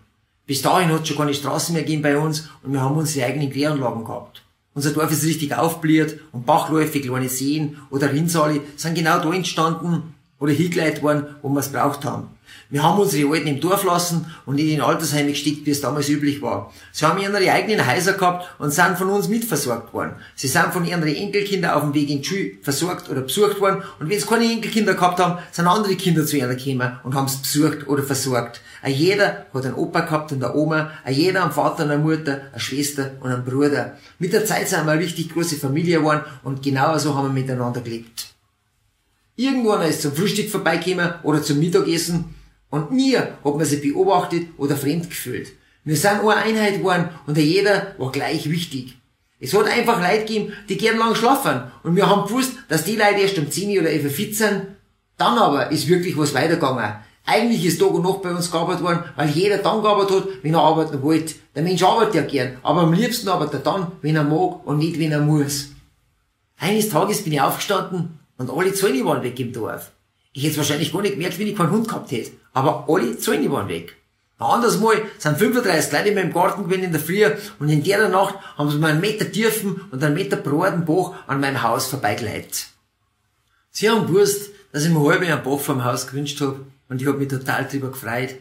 Bis dahin hat es schon keine Straßen mehr gegeben bei uns und wir haben unsere eigenen Kläranlagen gehabt. Unser Dorf ist richtig aufbliert und Bachläufe, kleine Seen oder Rinnsale sind genau da entstanden oder hingeleitet worden, wo wir es braucht haben. Wir haben unsere Alten im Dorf lassen und in den Altersheime gesteckt, wie es damals üblich war. Sie haben ihre eigenen Häuser gehabt und sind von uns mitversorgt worden. Sie sind von ihren Enkelkindern auf dem Weg in die Schule versorgt oder besucht worden. Und wenn sie keine Enkelkinder gehabt haben, sind andere Kinder zu ihnen gekommen und haben sie besucht oder versorgt. Ein jeder hat einen Opa gehabt und eine Oma, ein jeder einen Vater und eine Mutter, eine Schwester und einen Bruder. Mit der Zeit sind wir eine richtig große Familie geworden und genau so haben wir miteinander gelebt. Irgendwann ist zum Frühstück vorbeigekommen oder zum Mittagessen und nie hat man sich beobachtet oder fremd gefühlt. Wir sind eine Einheit geworden und jeder war gleich wichtig. Es hat einfach Leute gegeben, die gern lang schlafen. Und wir haben gewusst, dass die Leute erst um 10 oder 11 fit sind. Dann aber ist wirklich was weitergegangen. Eigentlich ist Tag und Nacht bei uns gearbeitet worden, weil jeder dann gearbeitet hat, wenn er arbeiten wollte. Der Mensch arbeitet ja gern, aber am liebsten arbeitet er dann, wenn er mag und nicht, wenn er muss. Eines Tages bin ich aufgestanden und alle Zäune waren weg im Dorf. Ich hätte wahrscheinlich gar nicht gemerkt, wenn ich keinen Hund gehabt hätte. Aber alle Zäune waren weg. Ein anderes Mal sind 35 Leute in meinem Garten gewesen in der Früh und in der Nacht haben sie mir einen Meter tiefen und einen Meter breiten Bach an meinem Haus vorbeigeleitet. Sie haben gewusst, dass ich mir halb einen Bach vom Haus gewünscht habe und ich habe mich total drüber gefreut.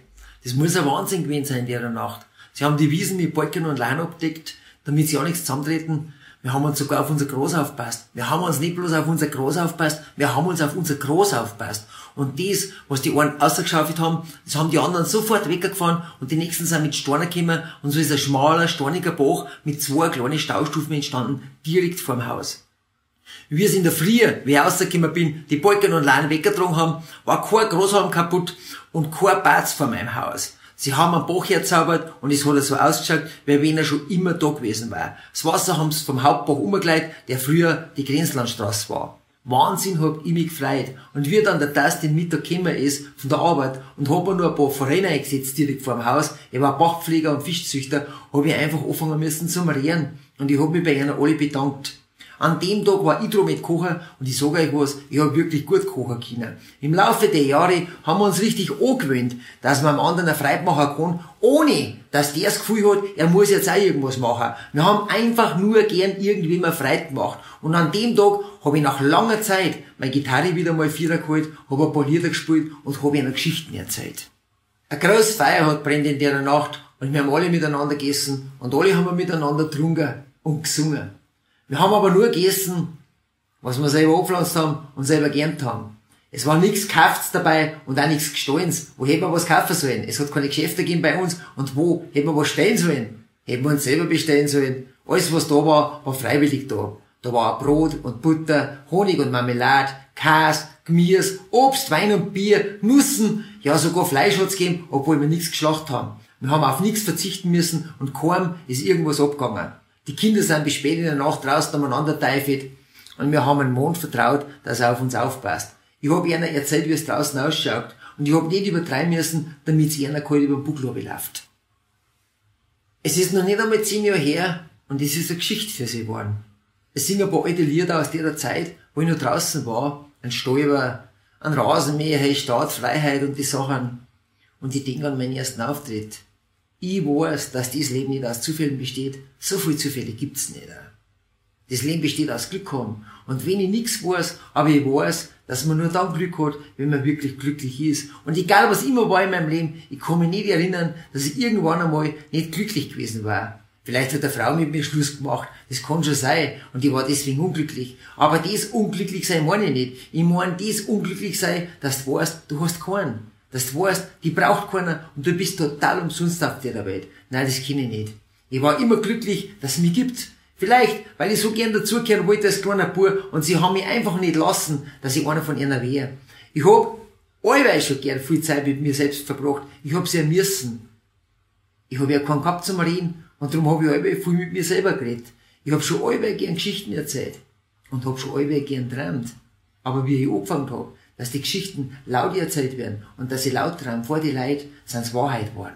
Das muss ein Wahnsinn gewesen sein in der Nacht. Sie haben die Wiesen mit Balken und Leinen abdeckt, damit sie auch nichts zusammentreten. Wir haben uns sogar auf unser Groß aufpasst. Wir haben uns nicht bloß auf unser Groß aufpasst, wir haben uns auf unser Groß aufpasst. Und das, was die einen ausgeschaufelt haben, das haben die anderen sofort weggefahren und die nächsten sind mit Steinen gekommen und so ist ein schmaler, storniger Bach mit zwei kleinen Staustufen entstanden, direkt vorm Haus. Wie es in der Früh, wie ich rausgekommen bin, die Balken und Leinen weggetragen haben, war kein Großraum kaputt und kein Bad vor meinem Haus. Sie haben einen Bach herzaubert und es hat so ausgeschaut, wie wenn er schon immer da gewesen war. Das Wasser haben sie vom Hauptbach umgeleitet, der früher die Grenzlandstraße war. Wahnsinn hab ich mich gefreut. Und wie dann der Dustin Mittag gekommen ist von der Arbeit und hab mir nur ein paar Vereine eingesetzt direkt vor dem Haus, er war Bachpfleger und Fischzüchter, hab ich einfach anfangen müssen zu reden. Und ich hab mich bei ihnen alle bedankt. An dem Tag war ich drum mit kochen und ich sage euch was, ich hab wirklich gut kochen können. Im Laufe der Jahre haben wir uns richtig angewöhnt, dass man einem anderen eine Freude machen kann, ohne dass der das Gefühl hat, er muss jetzt auch irgendwas machen. Wir haben einfach nur gern irgendwie mal Freude gemacht. Und an dem Tag habe ich nach langer Zeit meine Gitarre wieder mal vierer geholt, habe ein paar Lieder gespielt und habe ihnen Geschichten erzählt. Ein großes Feuer hat brennt in der Nacht und wir haben alle miteinander gegessen und alle haben wir miteinander getrunken und gesungen. Wir haben aber nur gegessen, was wir selber angepflanzt haben und selber geerntet haben. Es war nichts Kaufts dabei und auch nichts Gestohlens. Wo hätten wir was kaufen sollen? Es hat keine Geschäfte gegeben bei uns. Und wo hätten wir was stellen sollen? Hätten wir uns selber bestellen sollen. Alles, was da war, war freiwillig da. Da war Brot und Butter, Honig und Marmelade, Käse, Gemüse, Obst, Wein und Bier, Nussen, ja sogar Fleisch hat's gegeben, obwohl wir nichts geschlacht haben. Wir haben auf nichts verzichten müssen und kaum ist irgendwas abgegangen. Die Kinder sind bis spät in der Nacht draußen umeinander teifelt und wir haben einen Mond vertraut, dass er auf uns aufpasst. Ich habe ihnen erzählt, wie es draußen ausschaut und ich habe nicht übertreiben müssen, damit sie einer kalt über den Buckel läuft. Es ist noch nicht einmal zehn Jahre her und es ist eine Geschichte für sie geworden. Es sind ein paar alte Lieder aus der Zeit, wo ich noch draußen war, ein Stäuber, ein Rasenmäher, hey Staat, Freiheit und die Sachen. Und ich denke an meinen ersten Auftritt. Ich weiß, dass dieses Leben nicht aus Zufällen besteht. So viele Zufälle gibt's nicht. Das Leben besteht aus Glück haben. Und wenn ich nichts weiß, aber ich weiß, dass man nur dann Glück hat, wenn man wirklich glücklich ist. Und egal was immer war in meinem Leben, ich kann mich nicht erinnern, dass ich irgendwann einmal nicht glücklich gewesen war. Vielleicht hat eine Frau mit mir Schluss gemacht, das kann schon sein, und ich war deswegen unglücklich. Aber das unglücklich sein meine ich nicht. Ich meine das unglücklich sein, dass du weißt, du hast keinen. Dass du weißt, die braucht keiner und du bist total umsonst auf der Welt. Nein, das kenne ich nicht. Ich war immer glücklich, dass es mich gibt. Vielleicht, weil ich so gern dazugehören wollte als kleiner Bub und sie haben mich einfach nicht lassen, dass ich einer von ihnen wäre. Ich hab allweil schon gern viel Zeit mit mir selbst verbracht. Ich hab sie ja müssen. Ich hab ja keinen gehabt zum Reden und darum hab ich allweil viel mit mir selber geredet. Ich hab schon allweil gern Geschichten erzählt und hab schon allweil gern träumt. Aber wie ich angefangen hab, dass die Geschichten laut erzählt werden und dass sie laut tragen vor die Leute, sind's Wahrheit geworden.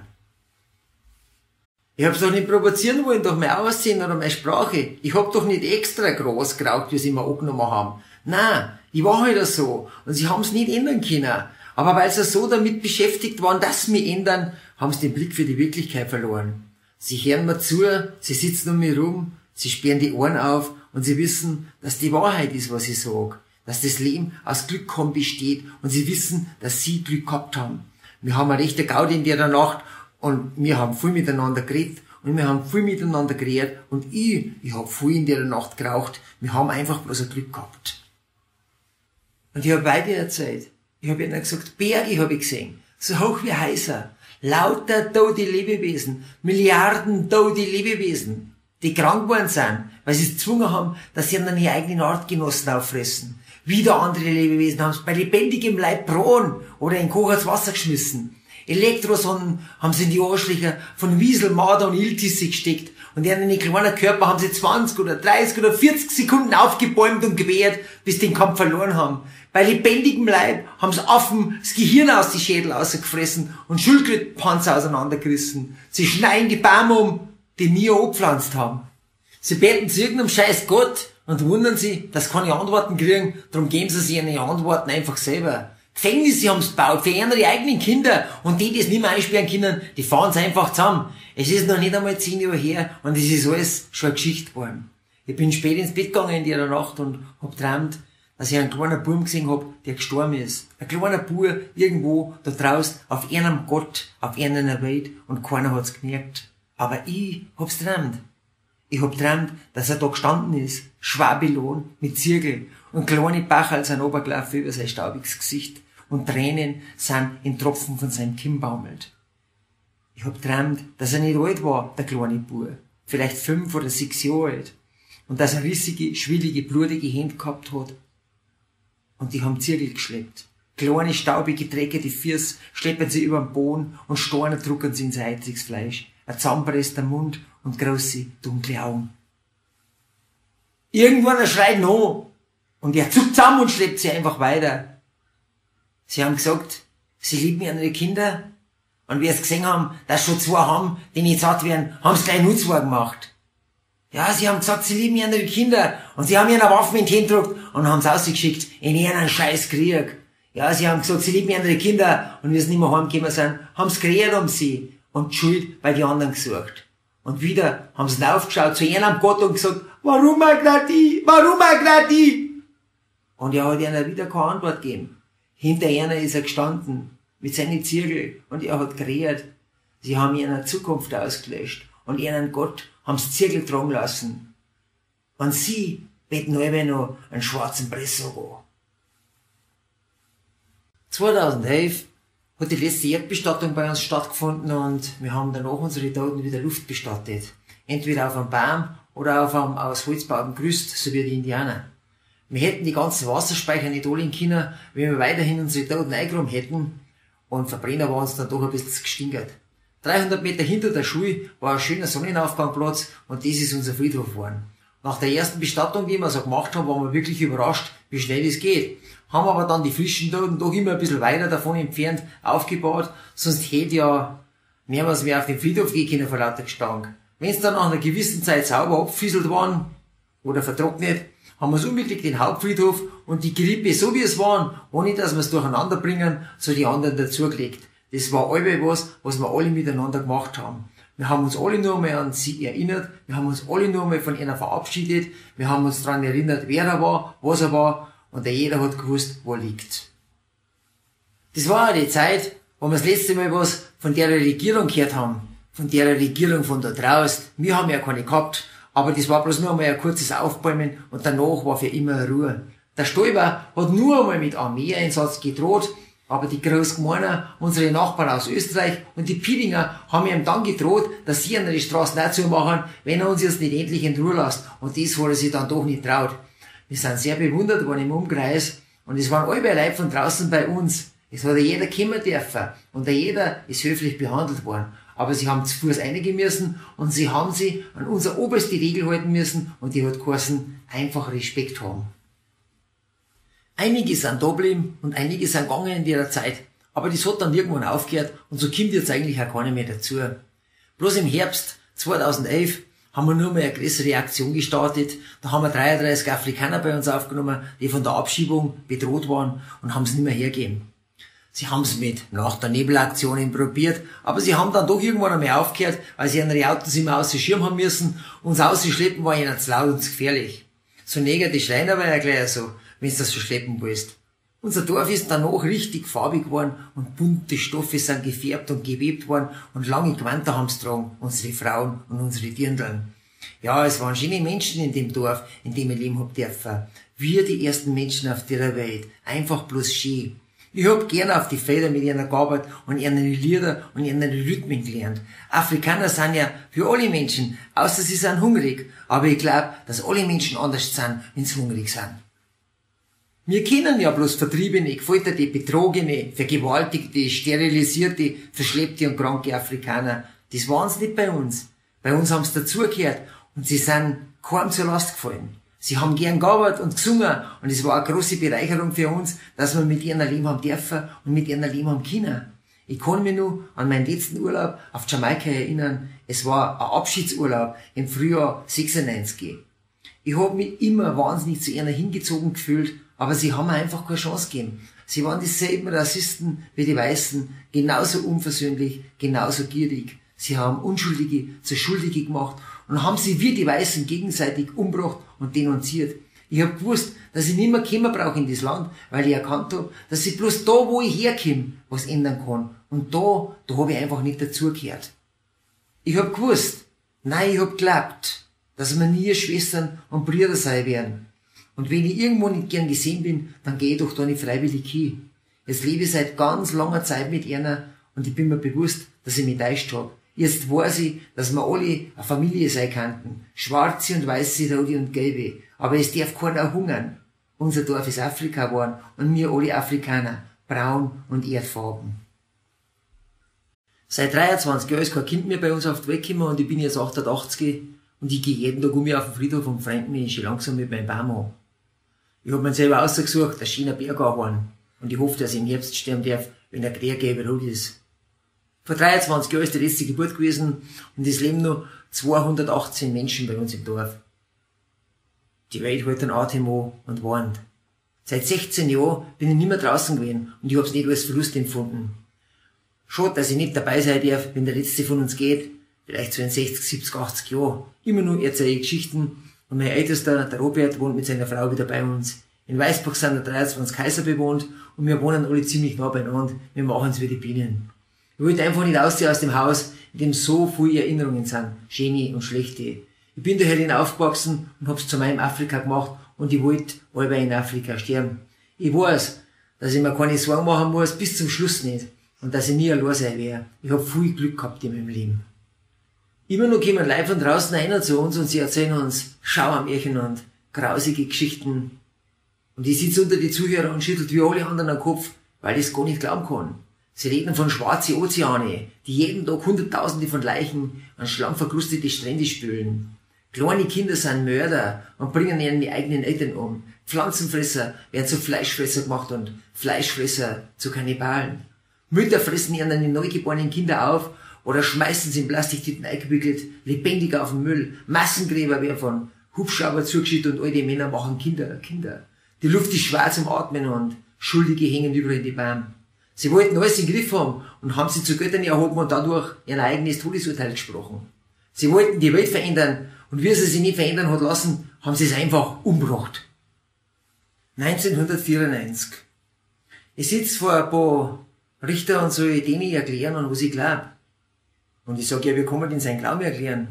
Ich hab's doch nicht provozieren wollen durch mein Aussehen oder meine Sprache. Ich hab doch nicht extra groß geraucht, wie sie mir angenommen haben. Nein, ich war halt so. Und sie haben's nicht ändern können. Aber weil sie so damit beschäftigt waren, dass sie mich ändern, haben sie den Blick für die Wirklichkeit verloren. Sie hören mir zu, sie sitzen um mich rum, sie sperren die Ohren auf und sie wissen, dass die Wahrheit ist, was ich sag dass das Leben aus Glück kommen besteht und sie wissen, dass sie Glück gehabt haben. Wir haben eine rechte Gaudi in der Nacht und wir haben viel miteinander geredet und wir haben viel miteinander geredet und ich, ich habe viel in der Nacht geraucht. Wir haben einfach bloß ein Glück gehabt. Und ich habe beide erzählt. Ich habe ihnen gesagt, Berge habe ich gesehen, so hoch wie Häuser, lauter tote Lebewesen, Milliarden tote Lebewesen, die krank geworden sind, weil sie es gezwungen haben, dass sie an ihre eigenen Artgenossen auffressen. Wieder andere Lebewesen haben es bei lebendigem Leib braun oder in kochers Wasser geschmissen. Elektrosonnen haben sie in die Arschlöcher von Wiesel, Marder und Iltisse gesteckt und in einen kleinen Körper haben sie 20 oder 30 oder 40 Sekunden aufgebäumt und gewehrt, bis den Kampf verloren haben. Bei lebendigem Leib haben sie Affen das Gehirn aus die Schädel ausgefressen und Schildkrötenpanzer auseinandergerissen. Sie schneiden die Bäume um, die wir angepflanzt haben. Sie beten zu irgendeinem scheiß Gott, und wundern sie, dass sie keine Antworten kriegen, darum geben sie sich ihre Antworten einfach selber. Gefängnisse haben's gebaut für ihre eigenen Kinder und die, die es nicht mehr einsperren können, die fahren einfach zusammen. Es ist noch nicht einmal zehn Jahre her und es ist alles schon eine Geschichte geworden. Ich bin spät ins Bett gegangen in der Nacht und hab träumt, dass ich einen kleinen Buben gesehen hab, der gestorben ist. Ein kleiner Bub irgendwo da draußen auf einem Gott, auf einer Welt und keiner hat's gemerkt. Aber ich hab's träumt. Ich hab träumt, dass er da gestanden ist, Schwabelon mit Zirkel und kleine Bachel sind runtergelaufen über sein staubiges Gesicht und Tränen sind in Tropfen von seinem Kinn baumelt. Ich hab träumt, dass er nicht alt war, der kleine Bub. Vielleicht fünf oder sechs Jahre alt. Und dass er rissige, schwillige, blutige Hände gehabt hat und die haben Zirkel geschleppt. Kleine, staubige, dreckige Füße schleppen sie über den Boden und Steine drucken sie in sein einziges Fleisch. Ein zusammenpresster Mund und große, dunkle Augen. Irgendwann schreit noch und er zuckt zusammen und schleppt sie einfach weiter. Sie haben gesagt, sie lieben ihre Kinder und wie sie gesehen haben, dass schon zwei haben, die nicht satt werden, haben sie gleich nur zwei gemacht. Ja, sie haben gesagt, sie lieben ihre Kinder. Und sie haben ihre Waffen in gedruckt und haben es ausgeschickt in ihren scheiß Krieg. Ja, sie haben gesagt, sie lieben ihre Kinder. Und wie sie nicht mehr heimgekommen sind, haben sie kreiert um sie und die Schuld bei den anderen gesucht. Und wieder haben sie aufgeschaut zu ihrem Gott und gesagt, warum Agnati? Warum Agnati? Und er hat ihnen wieder keine Antwort gegeben. Hinter ihnen ist er gestanden mit seinen Zirkel und er hat kreiert. Sie haben ihre Zukunft ausgelöscht und ihren Gott haben sie Zirkel tragen lassen. Und sie beten halbe noch einen schwarzen Pressrogo. 2011 hat die letzte Erdbestattung bei uns stattgefunden und wir haben danach unsere Toten wieder Luft bestattet. Entweder auf einem Baum oder auf einem aus Holz Gerüst, so wie die Indianer. Wir hätten die ganzen Wasserspeicher nicht alle in China, wenn wir weiterhin unsere Toten eingeräumt hätten und Verbrenner waren uns dann doch ein bisschen gestinkert. 300 Meter hinter der Schule war ein schöner Sonnenaufgangplatz und das ist unser Friedhof geworden. Nach der ersten Bestattung, die wir so gemacht haben, waren wir wirklich überrascht, wie schnell das geht. Haben aber dann die frischen Toten doch immer ein bisschen weiter davon entfernt aufgebaut, sonst hätte ja mehrmals mehr auf den Friedhof gehen können vor lauter Gestank. Wenn es dann nach einer gewissen Zeit sauber abfisselt waren oder vertrocknet, haben wir es unbedingt den Hauptfriedhof und die Grippe, so wie es waren, ohne dass wir es durcheinander bringen, so die anderen dazugelegt. Das war alle was, was wir alle miteinander gemacht haben. Wir haben uns alle nur mal an sie erinnert, wir haben uns alle nur mal von einer verabschiedet, wir haben uns daran erinnert, wer er war, was er war und der jeder hat gewusst, wo liegt. Das war auch die Zeit, wo wir das letzte Mal was von der Regierung gehört haben, von der Regierung von da draußen. Wir haben ja keine gehabt, aber das war bloß nur einmal ein kurzes Aufbäumen und danach war für immer Ruhe. Der Stoiber hat nur einmal mit Armeeeinsatz gedroht, aber die Großgemeiner, unsere Nachbarn aus Österreich und die Piedinger haben ihm dann gedroht, dass sie an die Straßen nicht zumachen, wenn er uns jetzt nicht endlich in Ruhe lässt. Und das hat er sich dann doch nicht traut. Wir sind sehr bewundert worden im Umkreis und es waren alle Leute von draußen bei uns. Es hat jeder kommen dürfen und jeder ist höflich behandelt worden. Aber sie haben zu Fuß einigen müssen und sie haben sie an unsere oberste Regel halten müssen und die hat geheißen, einfach Respekt haben. Einige sind da geblieben und einige sind gegangen in der Zeit. Aber das hat dann irgendwann aufgehört und so kommt jetzt eigentlich auch keiner mehr dazu. Bloß im Herbst 2011 haben wir nur mal eine größere Aktion gestartet. Da haben wir 33 Afrikaner bei uns aufgenommen, die von der Abschiebung bedroht waren und haben es nicht mehr hergegeben. Sie haben es mit nach der Nebelaktionen probiert, aber sie haben dann doch irgendwann einmal aufgehört, weil sie ihre Autos immer aus dem Schirm haben müssen. Uns auszuschleppen war ihnen zu laut und zu gefährlich. So neger die Schreiner war ja gleich so wenn du das so schleppen willst. Unser Dorf ist danach richtig farbig geworden und bunte Stoffe sind gefärbt und gewebt worden und lange Gewänder haben's tragen, unsere Frauen und unsere Dirndln. Ja, es waren schöne Menschen in dem Dorf, in dem ich leben hab dürfen. Wir die ersten Menschen auf dieser Welt. Einfach bloß schön. Ich hab gerne auf die Felder mit ihnen gearbeitet und ihre Lieder und ihre Rhythmen gelernt. Afrikaner sind ja für alle Menschen, außer sie sind hungrig. Aber ich glaub, dass alle Menschen anders sind, wenn sie hungrig sind. Wir kennen ja bloß vertriebene, gefolterte, betrogene, vergewaltigte, sterilisierte, verschleppte und kranke Afrikaner. Das waren's nicht bei uns. Bei uns haben's dazugehört und sie sind kaum zur Last gefallen. Sie haben gern gearbeitet und gesungen und es war eine große Bereicherung für uns, dass wir mit ihren Leben haben dürfen und mit ihren Leben haben können. Ich kann mich nur an meinen letzten Urlaub auf Jamaika erinnern. Es war ein Abschiedsurlaub im Frühjahr 96. Ich habe mich immer wahnsinnig zu ihnen hingezogen gefühlt aber sie haben einfach keine Chance gegeben. Sie waren dieselben Rassisten wie die Weißen, genauso unversöhnlich, genauso gierig. Sie haben Unschuldige zu Schuldige gemacht und haben sie wie die Weißen gegenseitig umgebracht und denunziert. Ich hab gewusst, dass ich nicht mehr kommen brauche in das Land, weil ich erkannt hab, dass ich bloß da, wo ich herkomme, was ändern kann. Und da, da hab ich einfach nicht dazugehört. Ich hab gewusst, nein, ich hab geglaubt, dass wir nie Schwestern und Brüder sein werden. Und wenn ich irgendwo nicht gern gesehen bin, dann gehe ich doch da nicht freiwillig hin. Jetzt lebe ich seit ganz langer Zeit mit einer und ich bin mir bewusst, dass ich mich täuscht hab. Jetzt weiß ich, dass wir alle eine Familie sein könnten. Schwarze und weiße, rote und gelbe. Aber es darf keiner hungern. Unser Dorf ist Afrika geworden und wir alle Afrikaner. Braun und erdfarben. Seit 23 Jahren ist kein Kind mehr bei uns auf die Welt und ich bin jetzt 88 und ich gehe jeden Tag um mich auf den Friedhof und freund mich schon langsam mit meinem Baum an. Ich hab mir selber ausgesucht, ein schöner Berg anhören und ich hoffe, dass ich im Herbst sterben darf, wenn der Krieg rot ist. Vor 23 Jahren ist die letzte Geburt gewesen und es leben noch 218 Menschen bei uns im Dorf. Die Welt hält den Atem an und warnt. Seit 16 Jahren bin ich nicht mehr draußen gewesen und ich hab's nicht als Verlust empfunden. Schade, dass ich nicht dabei sein darf, wenn der letzte von uns geht, vielleicht so in 60, 70, 80 Jahren. Immer nur erzähle ich Geschichten und mein ältester, der Robert, wohnt mit seiner Frau wieder bei uns. In Weißburg sind der 23 Kaiser bewohnt und wir wohnen alle ziemlich nah beieinander. Wir machen's wie die Bienen. Ich wollte einfach nicht ausziehen aus dem Haus, in dem so viele Erinnerungen sind, schöne und schlechte. Ich bin daher aufgewachsen und hab's zu meinem Afrika gemacht und ich wollte alle in Afrika sterben. Ich weiß, dass ich mir keine Sorgen machen muss, bis zum Schluss nicht. Und dass ich nie allein sein werde. Ich hab viel Glück gehabt in meinem Leben. Immer noch kommen Leute von draußen einer zu uns und sie erzählen uns Schauermärchen und grausige Geschichten und ich sitze unter die Zuhörer und schüttelt wie alle anderen den Kopf, weil ich es gar nicht glauben kann. Sie reden von schwarze Ozeane, die jeden Tag Hunderttausende von Leichen an schlammverkrustete Strände spülen. Kleine Kinder sind Mörder und bringen ihren eigenen Eltern um. Pflanzenfresser werden zu Fleischfresser gemacht und Fleischfresser zu Kannibalen. Mütter fressen ihren neugeborenen Kinder auf oder schmeißen sie in Plastiktüten eingewickelt, lebendig auf den Müll. Massengräber werden von Hubschrauber zugeschüttet und alte Männer machen Kinder, Kinder. Die Luft ist schwarz im Atmen und Schuldige hängen überall in die Bäume. Sie wollten alles im Griff haben und haben sie zu Göttern erhoben und dadurch ihr eigenes Todesurteil gesprochen. Sie wollten die Welt verändern und wie sie sie nicht verändern hat lassen, haben sie es einfach umgebracht. 1994. Ich sitze vor ein paar Richter und soll denen erklären, an was ich glaube. Und ich sage, ja, wie kann man denn sein Glauben erklären?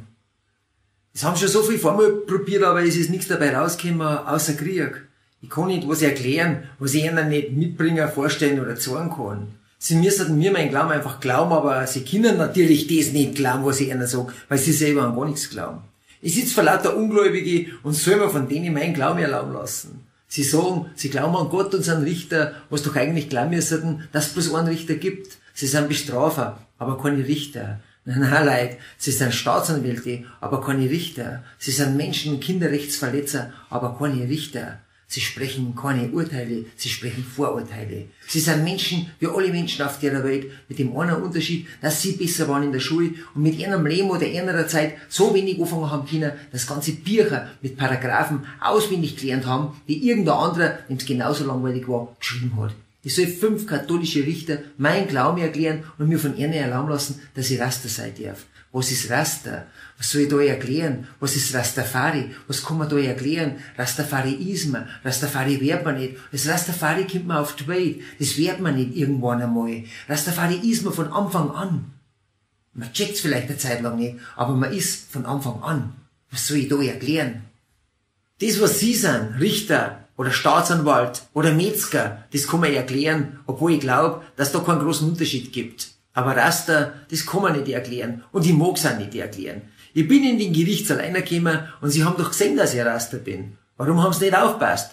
Es haben schon so viel vormal probiert, aber es ist nichts dabei rausgekommen, außer Krieg. Ich kann nicht was erklären, was ich ihnen nicht mitbringen, vorstellen oder sagen kann. Sie müssen mir meinen Glauben einfach glauben, aber sie können natürlich das nicht glauben, was ich ihnen sage, weil sie selber an gar nichts glauben. Ich sitze vor lauter Ungläubige und soll mir von denen meinen Glauben erlauben lassen. Sie sagen, sie glauben an Gott und sind Richter, was doch eigentlich glauben müssten, dass es bloß einen Richter gibt. Sie sind Bestrafer, aber keine Richter. Nein, Leute, sie sind Staatsanwälte, aber keine Richter. Sie sind Menschen- und Kinderrechtsverletzer, aber keine Richter. Sie sprechen keine Urteile, sie sprechen Vorurteile. Sie sind Menschen, wie alle Menschen auf der Welt, mit dem einen Unterschied, dass sie besser waren in der Schule und mit ihrem Leben oder ihrer Zeit so wenig anfangen haben können, dass ganze Bücher mit Paragraphen auswendig gelernt haben, die irgendein anderer, dem es genauso langweilig war, geschrieben hat. Ich soll fünf katholische Richter mein Glauben erklären und mir von ihnen erlauben lassen, dass ich Raster sein darf. Was ist Raster? Was soll ich da erklären? Was ist Rastafari? Was kann man da erklären? Rastafariismus. Rastafari wird man nicht. Das Rastafari kommt man auf die Welt. Das wird man nicht irgendwann einmal. Rastafariismus von Anfang an. Man checkt's vielleicht eine Zeit lang nicht, aber man ist von Anfang an. Was soll ich da erklären? Das, was Sie sind, Richter oder Staatsanwalt oder Metzger, das kann man erklären, obwohl ich glaube, dass da keinen großen Unterschied gibt. Aber Raster, das kann man nicht erklären. Und ich mag's auch nicht erklären. Ich bin in den Gerichtssaal reingekommen und sie haben doch gesehen, dass ich Raster bin. Warum haben sie nicht aufpasst?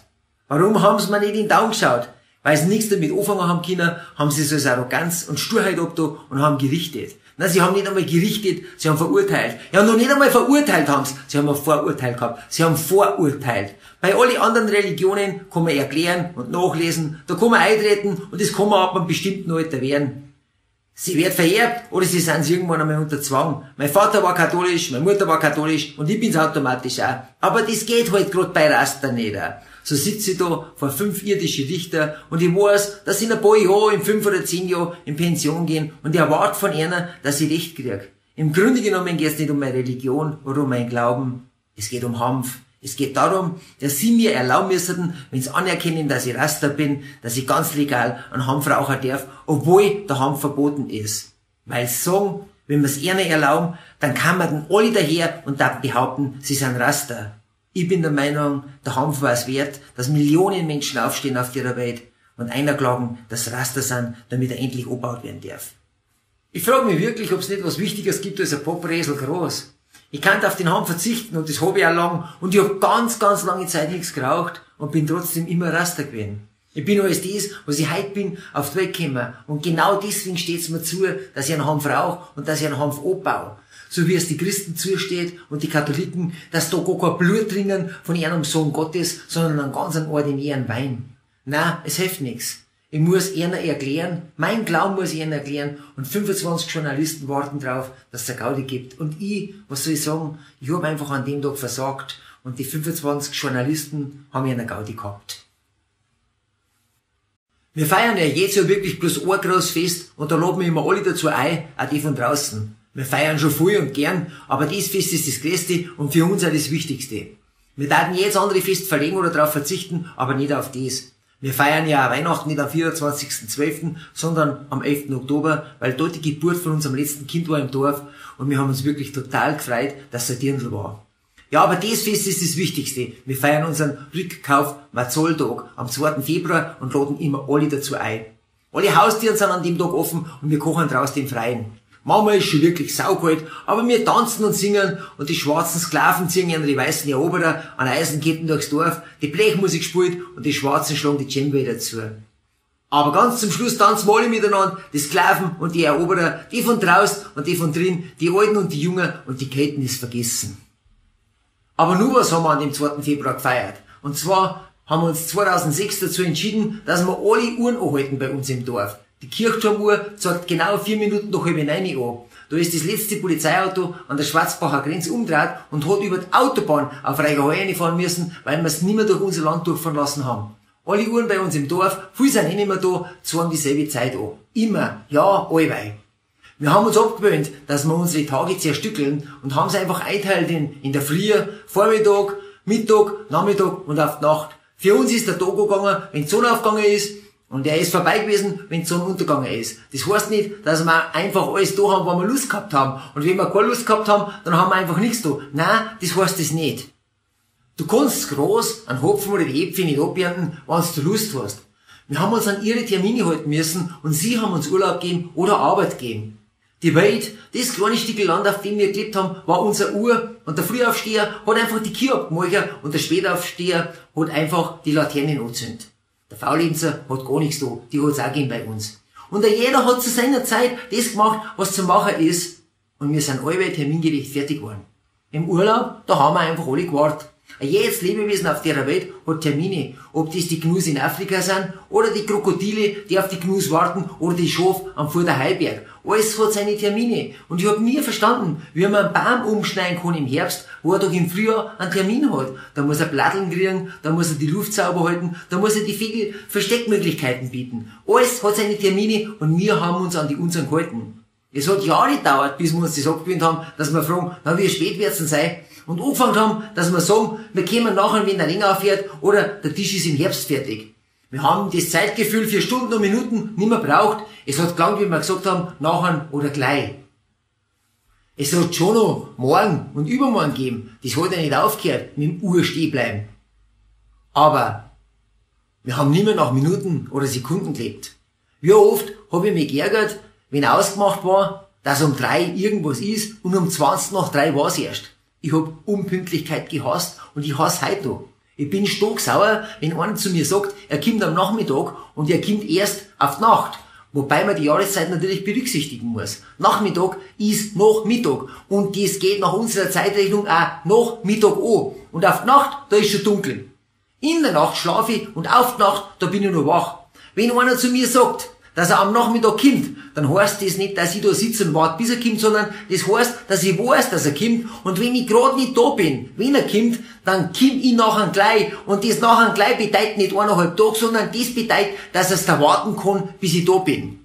Warum haben sie mir nicht in den Daumen geschaut? Weil sie nichts damit anfangen haben können, haben sie so als Arroganz und Sturheit abgetan und haben gerichtet. Nein, sie haben nicht einmal gerichtet, sie haben verurteilt. Ja, noch nicht einmal verurteilt haben sie. Sie haben ein Vorurteil gehabt. Sie haben vorurteilt. Bei allen anderen Religionen kann man erklären und nachlesen, da kann man eintreten und das kann man ab einem bestimmten Alter werden. Sie wird vererbt oder sie sind irgendwann einmal unter Zwang. Mein Vater war katholisch, meine Mutter war katholisch und ich bin's automatisch auch. Aber das geht halt grad bei Rasta nicht. So sitze ich da vor fünf irdische Richter und ich weiß, dass in ein paar Jahren, in fünf oder zehn Jahren in Pension gehen und ich erwarte von ihnen, dass ich Recht krieg. Im Grunde genommen geht es nicht um meine Religion oder um meinen Glauben. Es geht um Hanf, Es geht darum, dass sie mir erlauben müssen, wenn sie anerkennen, dass ich Raster bin, dass ich ganz legal einen Hanf rauchen darf, obwohl der Hanf verboten ist. Weil sagen, wenn wir es ihnen erlauben, dann kann man dann alle daher und dann behaupten, sie sind Raster. Ich bin der Meinung, der Hanf war es wert, dass Millionen Menschen aufstehen auf dieser Welt und einer klagen, dass Raster sind, damit er endlich umgebaut werden darf. Ich frage mich wirklich, ob es nicht was Wichtiges gibt als ein Popräsel groß. Ich kann auf den Hanf verzichten und das habe ich auch lang und ich habe ganz, ganz lange Zeit nichts geraucht und bin trotzdem immer Raster gewesen. Ich bin alles das, was ich heute bin, auf die Welt gekommen. Und genau deswegen steht es mir zu, dass ich einen Hanf rauche und dass ich einen Hanf abbaue. So wie es die Christen zusteht und die Katholiken, dass da gar kein Blut dringen von einem Sohn Gottes, sondern einen ganz ordinären Wein. Na, es hilft nichts. Ich muss ihnen erklären, mein Glauben muss ich ihnen erklären und 25 Journalisten warten drauf, dass es eine Gaudi gibt. Und ich, was soll ich sagen, ich habe einfach an dem Tag versagt und die 25 Journalisten haben eine Gaudi gehabt. Wir feiern ja jetzt ja wirklich bloß ein großes Fest und da laden wir immer alle dazu ein, auch die von draußen. Wir feiern schon viel und gern, aber dieses Fest ist das Größte und für uns auch das Wichtigste. Wir werden jetzt andere Fest verlegen oder darauf verzichten, aber nicht auf das. Wir feiern ja Weihnachten nicht am 24.12., sondern am 11. Oktober, weil dort die Geburt von unserem letzten Kind war im Dorf und wir haben uns wirklich total gefreut, dass er Dirndl war. Ja, aber das Fest ist das Wichtigste. Wir feiern unseren Rückkauf Mazolltag am 2. Februar und laden immer alle dazu ein. Alle Haustiere sind an dem Tag offen und wir kochen draußen im Freien. Manchmal ist schon wirklich saukalt, aber wir tanzen und singen und die schwarzen Sklaven ziehen ihre weißen Eroberer an Eisenketten durchs Dorf, die Blechmusik spielt und die Schwarzen schlagen die Djembe dazu. Aber ganz zum Schluss tanzen wir alle miteinander, die Sklaven und die Eroberer, die von draußen und die von drin, die Alten und die Jungen und die Ketten ist vergessen. Aber nur was haben wir an dem 2. Februar gefeiert. Und zwar haben wir uns 2006 dazu entschieden, dass wir alle Uhren anhalten bei uns im Dorf. Die Kirchturmuhr zeigt genau vier Minuten nach halb neun an. Da ist das letzte Polizeiauto an der Schwarzbacher Grenze umdreht und hat über die Autobahn auf Reigerheu fahren müssen, weil wir es nicht mehr durch unser Land durchfahren lassen haben. Alle Uhren bei uns im Dorf, viele sind eh nicht mehr da, zeigen dieselbe Zeit an. Immer. Ja, allweil. Wir haben uns abgewöhnt, dass wir unsere Tage zerstückeln und haben sie einfach einteilt in, in der Früh, Vormittag, Mittag, Nachmittag und auf die Nacht. Für uns ist der Tag gegangen, wenn die Sonne aufgegangen ist, und er ist vorbei gewesen, wenn die Sonne untergegangen ist. Das heißt nicht, dass wir einfach alles da haben, wo wir Lust gehabt haben. Und wenn wir keine Lust gehabt haben, dann haben wir einfach nichts da. Nein, das heißt das nicht. Du kannst groß einen Hopfen oder die Äpfel nicht abernten, wenn du Lust hast. Wir haben uns an ihre Termine halten müssen und sie haben uns Urlaub gegeben oder Arbeit gegeben. Die Welt, das kleine Stück Land, auf dem wir gelebt haben, war unser Uhr und der Frühaufsteher hat einfach die Kier abgemacht und der Spätaufsteher hat einfach die Laternen angezündet. Der Faulenzer hat gar nichts da, die hat's auch gegeben bei uns. Und jeder hat zu seiner Zeit das gemacht, was zu machen ist. Und wir sind alle termingerecht fertig geworden. Im Urlaub, da haben wir einfach alle gewartet. Jedes Lebewesen auf der Welt hat Termine. Ob das die Gnus in Afrika sind, oder die Krokodile, die auf die Gnus warten, oder die Schaf am Fuhr der Heiberg. Alles hat seine Termine. Und ich hab nie verstanden, wie man einen Baum umschneiden kann im Herbst, wo er doch im Frühjahr einen Termin hat. Da muss er Platteln kriegen, da muss er die Luft sauber halten, da muss er die Vögel Versteckmöglichkeiten bieten. Alles hat seine Termine und wir haben uns an die unseren gehalten. Es hat Jahre gedauert, bis wir uns das abgewöhnt haben, dass wir fragen, na, wie spät wird's denn sein? Und angefangen haben, dass wir sagen, wir kommen nachher, wenn der Ring aufhört, oder der Tisch ist im Herbst fertig. Wir haben das Zeitgefühl für Stunden und Minuten nicht mehr braucht. Es hat gelangt, wie wir gesagt haben, nachher oder gleich. Es hat schon noch morgen und übermorgen geben. Das hat ja nicht aufgehört, mit dem Uhr stehen bleiben. Aber wir haben nicht mehr nach Minuten oder Sekunden gelebt. Wie oft habe ich mich geärgert, wenn ausgemacht war, dass um drei irgendwas ist und um 20 nach drei war es erst. Ich hab Unpünktlichkeit gehasst und ich hasse heute noch. Ich bin stocksauer, wenn einer zu mir sagt, er kommt am Nachmittag und er kommt erst auf die Nacht. Wobei man die Jahreszeit natürlich berücksichtigen muss. Nachmittag ist noch Mittag. Und das geht nach unserer Zeitrechnung auch nach Mittag an. Und auf die Nacht, da ist schon dunkel. In der Nacht schlafe ich und auf die Nacht, da bin ich noch wach. Wenn einer zu mir sagt, dass er am Nachmittag kommt, dann heißt das nicht, dass ich da sitze und warte, bis er kommt, sondern das heißt, dass ich weiß, dass er kommt. Und wenn ich gerade nicht da bin, wenn er kommt, dann komm ich nachher gleich. Und das nachher gleich bedeutet nicht eineinhalb Tage, sondern das bedeutet, dass er es da warten kann, bis ich da bin.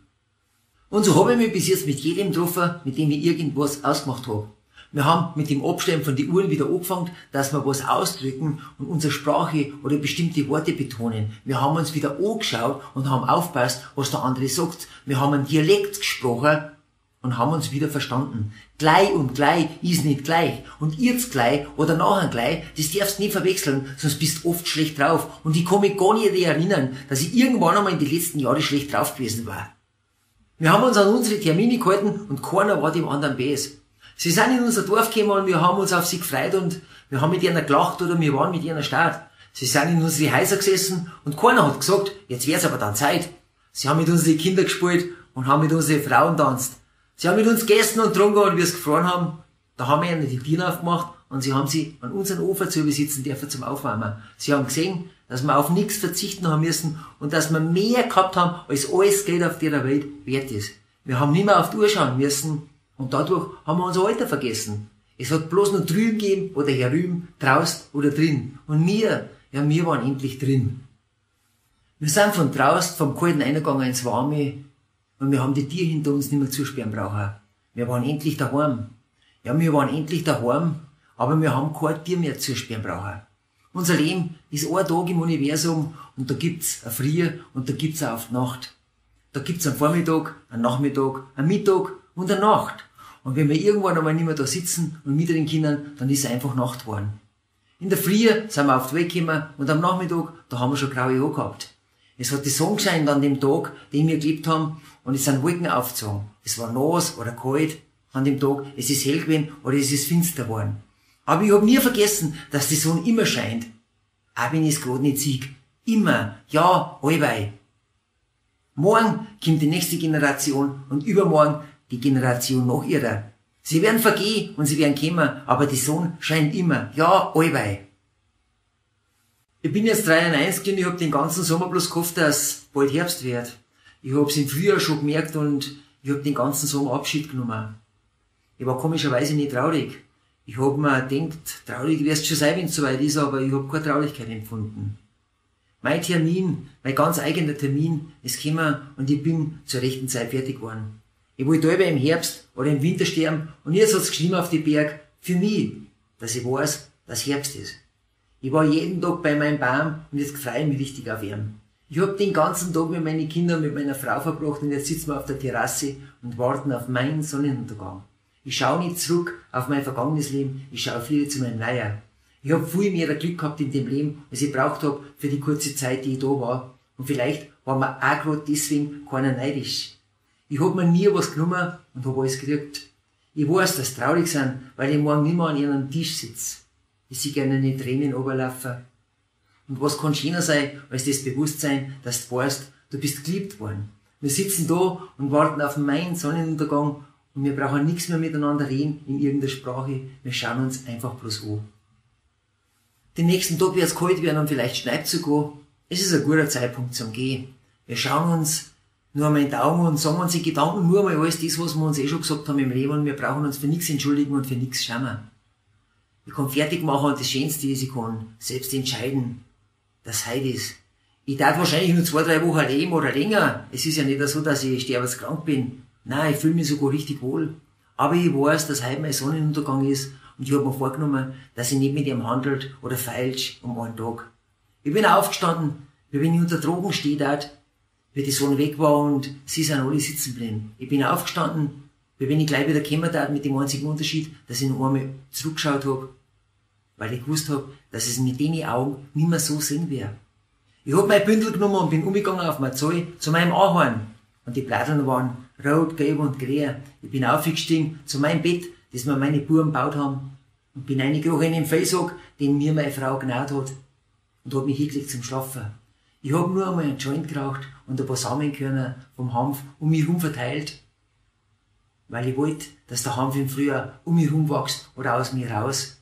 Und so habe ich mich bis jetzt mit jedem getroffen, mit dem ich irgendwas ausgemacht habe. Wir haben mit dem Abstellen von den Uhren wieder angefangen, dass wir was ausdrücken und unsere Sprache oder bestimmte Worte betonen. Wir haben uns wieder angeschaut und haben aufpasst, was der andere sagt. Wir haben einen Dialekt gesprochen und haben uns wieder verstanden. Gleich und gleich ist nicht gleich. Und jetzt gleich oder nachher gleich, das darfst du nie verwechseln, sonst bist du oft schlecht drauf. Und ich kann mich gar nicht erinnern, dass ich irgendwann einmal in den letzten Jahren schlecht drauf gewesen war. Wir haben uns an unsere Termine gehalten und keiner war dem anderen bes. Sie sind in unser Dorf gekommen und wir haben uns auf sie gefreut und wir haben mit ihnen gelacht oder wir waren mit ihnen Stadt. Sie sind in unsere Häuser gesessen und keiner hat gesagt, jetzt wär's aber dann Zeit. Sie haben mit unseren Kindern gespielt und haben mit unseren Frauen tanzt. Sie haben mit uns gegessen und getrunken und wir es gefroren haben. Da haben wir ihnen die Türen aufgemacht und sie haben sie an unseren Ofen zu besitzen dürfen zum Aufwärmen. Sie haben gesehen, dass wir auf nichts verzichten haben müssen und dass wir mehr gehabt haben, als alles Geld auf der Welt wert ist. Wir haben nicht mehr auf die Uhr schauen müssen, und dadurch haben wir unser Alter vergessen. Es hat bloß nur drüben gegeben oder herüben, draußen oder drin. Und wir, ja, wir waren endlich drin. Wir sind von draußen vom kalten eingegangen ins Warme und wir haben die Tiere hinter uns nicht mehr zusperren brauchen. Wir waren endlich daheim. Ja, wir waren endlich daheim, aber wir haben kein Tier mehr zusperren brauchen. Unser Leben ist ein Tag im Universum und da gibt's ein Früh und da gibt's auch die Nacht. Da gibt's einen Vormittag, einen Nachmittag, einen Mittag und eine Nacht. Und wenn wir irgendwann einmal nicht mehr da sitzen und mit den Kindern, dann ist es einfach Nacht geworden. In der Früh sind wir auf die Weg gekommen und am Nachmittag, da haben wir schon graue Haare gehabt. Es hat die Sonne gescheint an dem Tag, den wir gelebt haben, und es sind Wolken aufgezogen. Es war nass oder kalt an dem Tag, es ist hell gewesen oder es ist finster geworden. Aber ich habe nie vergessen, dass die Sonne immer scheint. Auch wenn ich es gerade nicht sehe. Immer. Ja, allweil. Morgen kommt die nächste Generation und übermorgen die Generation nach ihrer. Sie werden vergehen und sie werden kommen, aber die Sonne scheint immer. Ja, allweil. Ich bin jetzt 93 und ich habe den ganzen Sommer bloß gehofft, dass bald Herbst wird. Ich hab's im Frühjahr schon gemerkt und ich hab den ganzen Sommer Abschied genommen. Ich war komischerweise nicht traurig. Ich hab mir gedacht, traurig wirst schon sein, wenn's soweit ist, aber ich hab keine Traurigkeit empfunden. Mein Termin, mein ganz eigener Termin, ist gekommen und ich bin zur rechten Zeit fertig geworden. Ich wollte selber im Herbst oder im Winter sterben und jetzt hat's geschrieben auf die Berg, für mich, dass ich weiß, dass Herbst ist. Ich war jeden Tag bei meinem Baum und jetzt freue ich mich richtig auf ihn. Ich hab den ganzen Tag mit meinen Kindern und mit meiner Frau verbracht und jetzt sitzen wir auf der Terrasse und warten auf meinen Sonnenuntergang. Ich schaue nicht zurück auf mein vergangenes Leben, ich schaue viel zu meinem Leier. Ich hab viel mehr Glück gehabt in dem Leben, als ich braucht hab für die kurze Zeit, die ich da war. Und vielleicht war mir auch gerade deswegen keiner neidisch. Ich hab mir nie was genommen und hab alles gekriegt. Ich weiß, dass traurig sind, weil ich morgen nicht mehr an ihrem Tisch sitze. Ich sehe gerne in Tränen runterlaufen. Und was kann schöner sein, als das Bewusstsein, dass du weißt, du bist geliebt worden. Wir sitzen da und warten auf meinen Sonnenuntergang und wir brauchen nichts mehr miteinander reden in irgendeiner Sprache. Wir schauen uns einfach bloß an. Den nächsten Tag wird es kalt werden und vielleicht schneit sogar. Es ist ein guter Zeitpunkt zum Gehen. Wir schauen uns nur einmal in die Augen und sagen uns in Gedanken nur einmal alles das, was wir uns eh schon gesagt haben im Leben und wir brauchen uns für nichts entschuldigen und für nichts schämen. Ich kann fertig machen und das Schönste ist, ich kann selbst entscheiden, dass heute ist. Ich darf wahrscheinlich nur zwei, drei Wochen leben oder länger. Es ist ja nicht so, dass ich sterbenskrank bin. Nein, ich fühle mich sogar richtig wohl. Aber ich weiß, dass heute mein Sonnenuntergang ist und ich habe mir vorgenommen, dass ich nicht mit ihm handelt oder falsch um einen Tag. Ich bin aufgestanden, wie wenn ich unter Drogen stehe dort, wie die Sonne weg war und sie sind alle sitzen geblieben. Ich bin aufgestanden, wie wenn ich gleich wieder gekommen da mit dem einzigen Unterschied, dass ich noch einmal zurückgeschaut habe, weil ich gewusst habe, dass es mit den Augen nicht mehr so sehen wäre. Ich hab mein Bündel genommen und bin umgegangen auf mein Zoll zu meinem Ahorn. Und die Bladeln waren rot, gelb und grün. Ich bin aufgestiegen zu meinem Bett, das mir meine Buben gebaut haben. Und bin reingekrochen in den Felshock, den mir meine Frau genaut hat. Und hab mich hingelegt zum Schlafen. Ich hab nur einmal einen Joint geraucht und ein paar Samenkörner vom Hanf um mich herum verteilt, weil ich wollte, dass der Hanf im Frühjahr um mich herum wächst oder aus mir raus.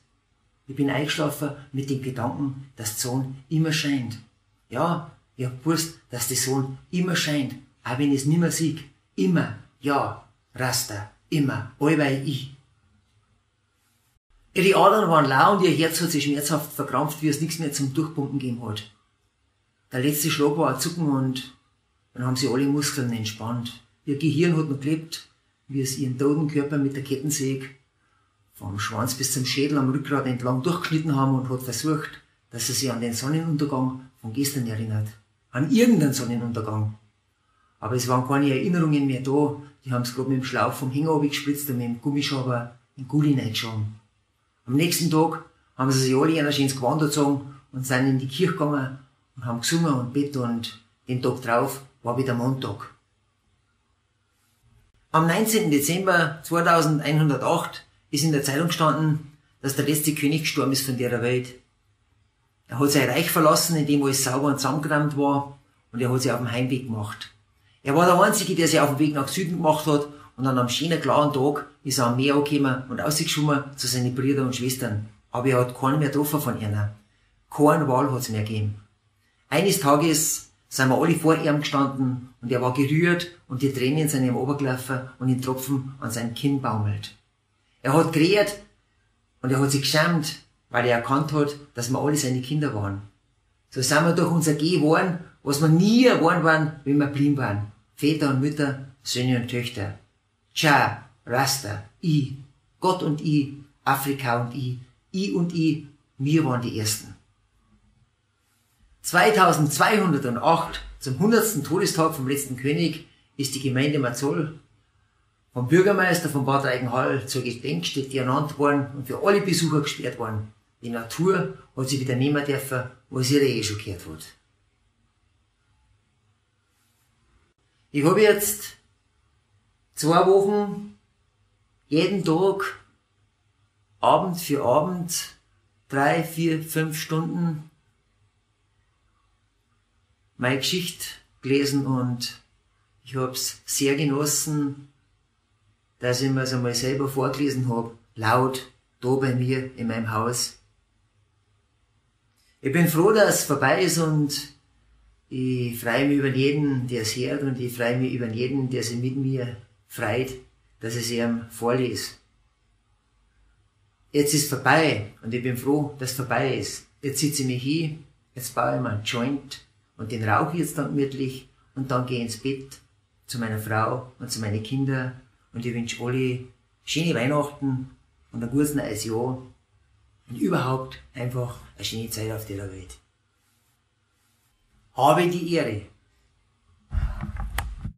Ich bin eingeschlafen mit dem Gedanken, dass die Sonne immer scheint. Ja, ich hab gewusst, dass die Sonne immer scheint, auch wenn ich es nimmer sehe. Immer, ja, Raster, immer, allweil ich. Ihre Adern waren lau und ihr Herz hat sich schmerzhaft verkrampft, wie es nichts mehr zum Durchpumpen gegeben hat. Der letzte Schlag war ein Zucken und dann haben sie alle Muskeln entspannt. Ihr Gehirn hat noch gelebt, wie es ihren toten Körper mit der Kettensäge vom Schwanz bis zum Schädel am Rückgrat entlang durchgeschnitten haben und hat versucht, dass er sich an den Sonnenuntergang von gestern erinnert. An irgendeinen Sonnenuntergang. Aber es waren keine Erinnerungen mehr da. Die haben es gerade mit dem Schlauch vom Hänger gespritzt und mit dem Gummischaber in Gulli reingeschoben. Am nächsten Tag haben sie sich alle einer ins Gewand gezogen und sind in die Kirche gegangen und haben gesungen und bett und den Tag drauf war wieder Montag. Am 19. Dezember 2108 ist in der Zeitung gestanden, dass der letzte König gestorben ist von der Welt. Er hat sein Reich verlassen, in dem alles sauber und zusammengerammt war, und er hat sich auf den Heimweg gemacht. Er war der Einzige, der sich auf den Weg nach Süden gemacht hat, und an einem schönen, klaren Tag ist er am Meer angekommen und ausgeschwommen zu seinen Brüdern und Schwestern. Aber er hat keinen mehr getroffen von ihnen. Keinen Wahl hat's mehr gegeben. Eines Tages sind wir alle vor ihm gestanden und er war gerührt und die Tränen sind ihm runtergelaufen und in Tropfen an seinem Kinn baumelt. Er hat geredet und er hat sich geschämt, weil er erkannt hat, dass wir alle seine Kinder waren. So sind wir durch unser Geh geworden, was wir nie geworden waren, wenn wir blieben waren. Väter und Mütter, Söhne und Töchter. Cha, Rasta, I, Gott und I, Afrika und I, I und I, wir waren die Ersten. 2208, zum 100. Todestag vom letzten König, ist die Gemeinde Mazoll vom Bürgermeister von Bad Reichenhall zur Gedenkstätte ernannt worden und für alle Besucher gesperrt worden. Die Natur hat sie wieder nehmen dürfen, wo sie eh schon gehört hat. Ich habe jetzt zwei Wochen jeden Tag Abend für Abend drei, vier, fünf Stunden meine Geschichte gelesen und ich habe es sehr genossen, dass ich mir es einmal selber vorgelesen habe, laut, da bei mir in meinem Haus. Ich bin froh, dass es vorbei ist und ich freue mich über jeden, der es hört und ich freue mich über jeden, der sich mit mir freut, dass ich es ihm vorlese. Jetzt ist vorbei und ich bin froh, dass es vorbei ist. Jetzt sitze ich mich hin, jetzt baue ich mir einen Joint und den rauche ich jetzt dann gemütlich und dann gehe ich ins Bett zu meiner Frau und zu meinen Kindern und ich wünsche alle schöne Weihnachten und ein gutes neues Jahr und überhaupt einfach eine schöne Zeit auf dieser Welt. Habe die Ehre.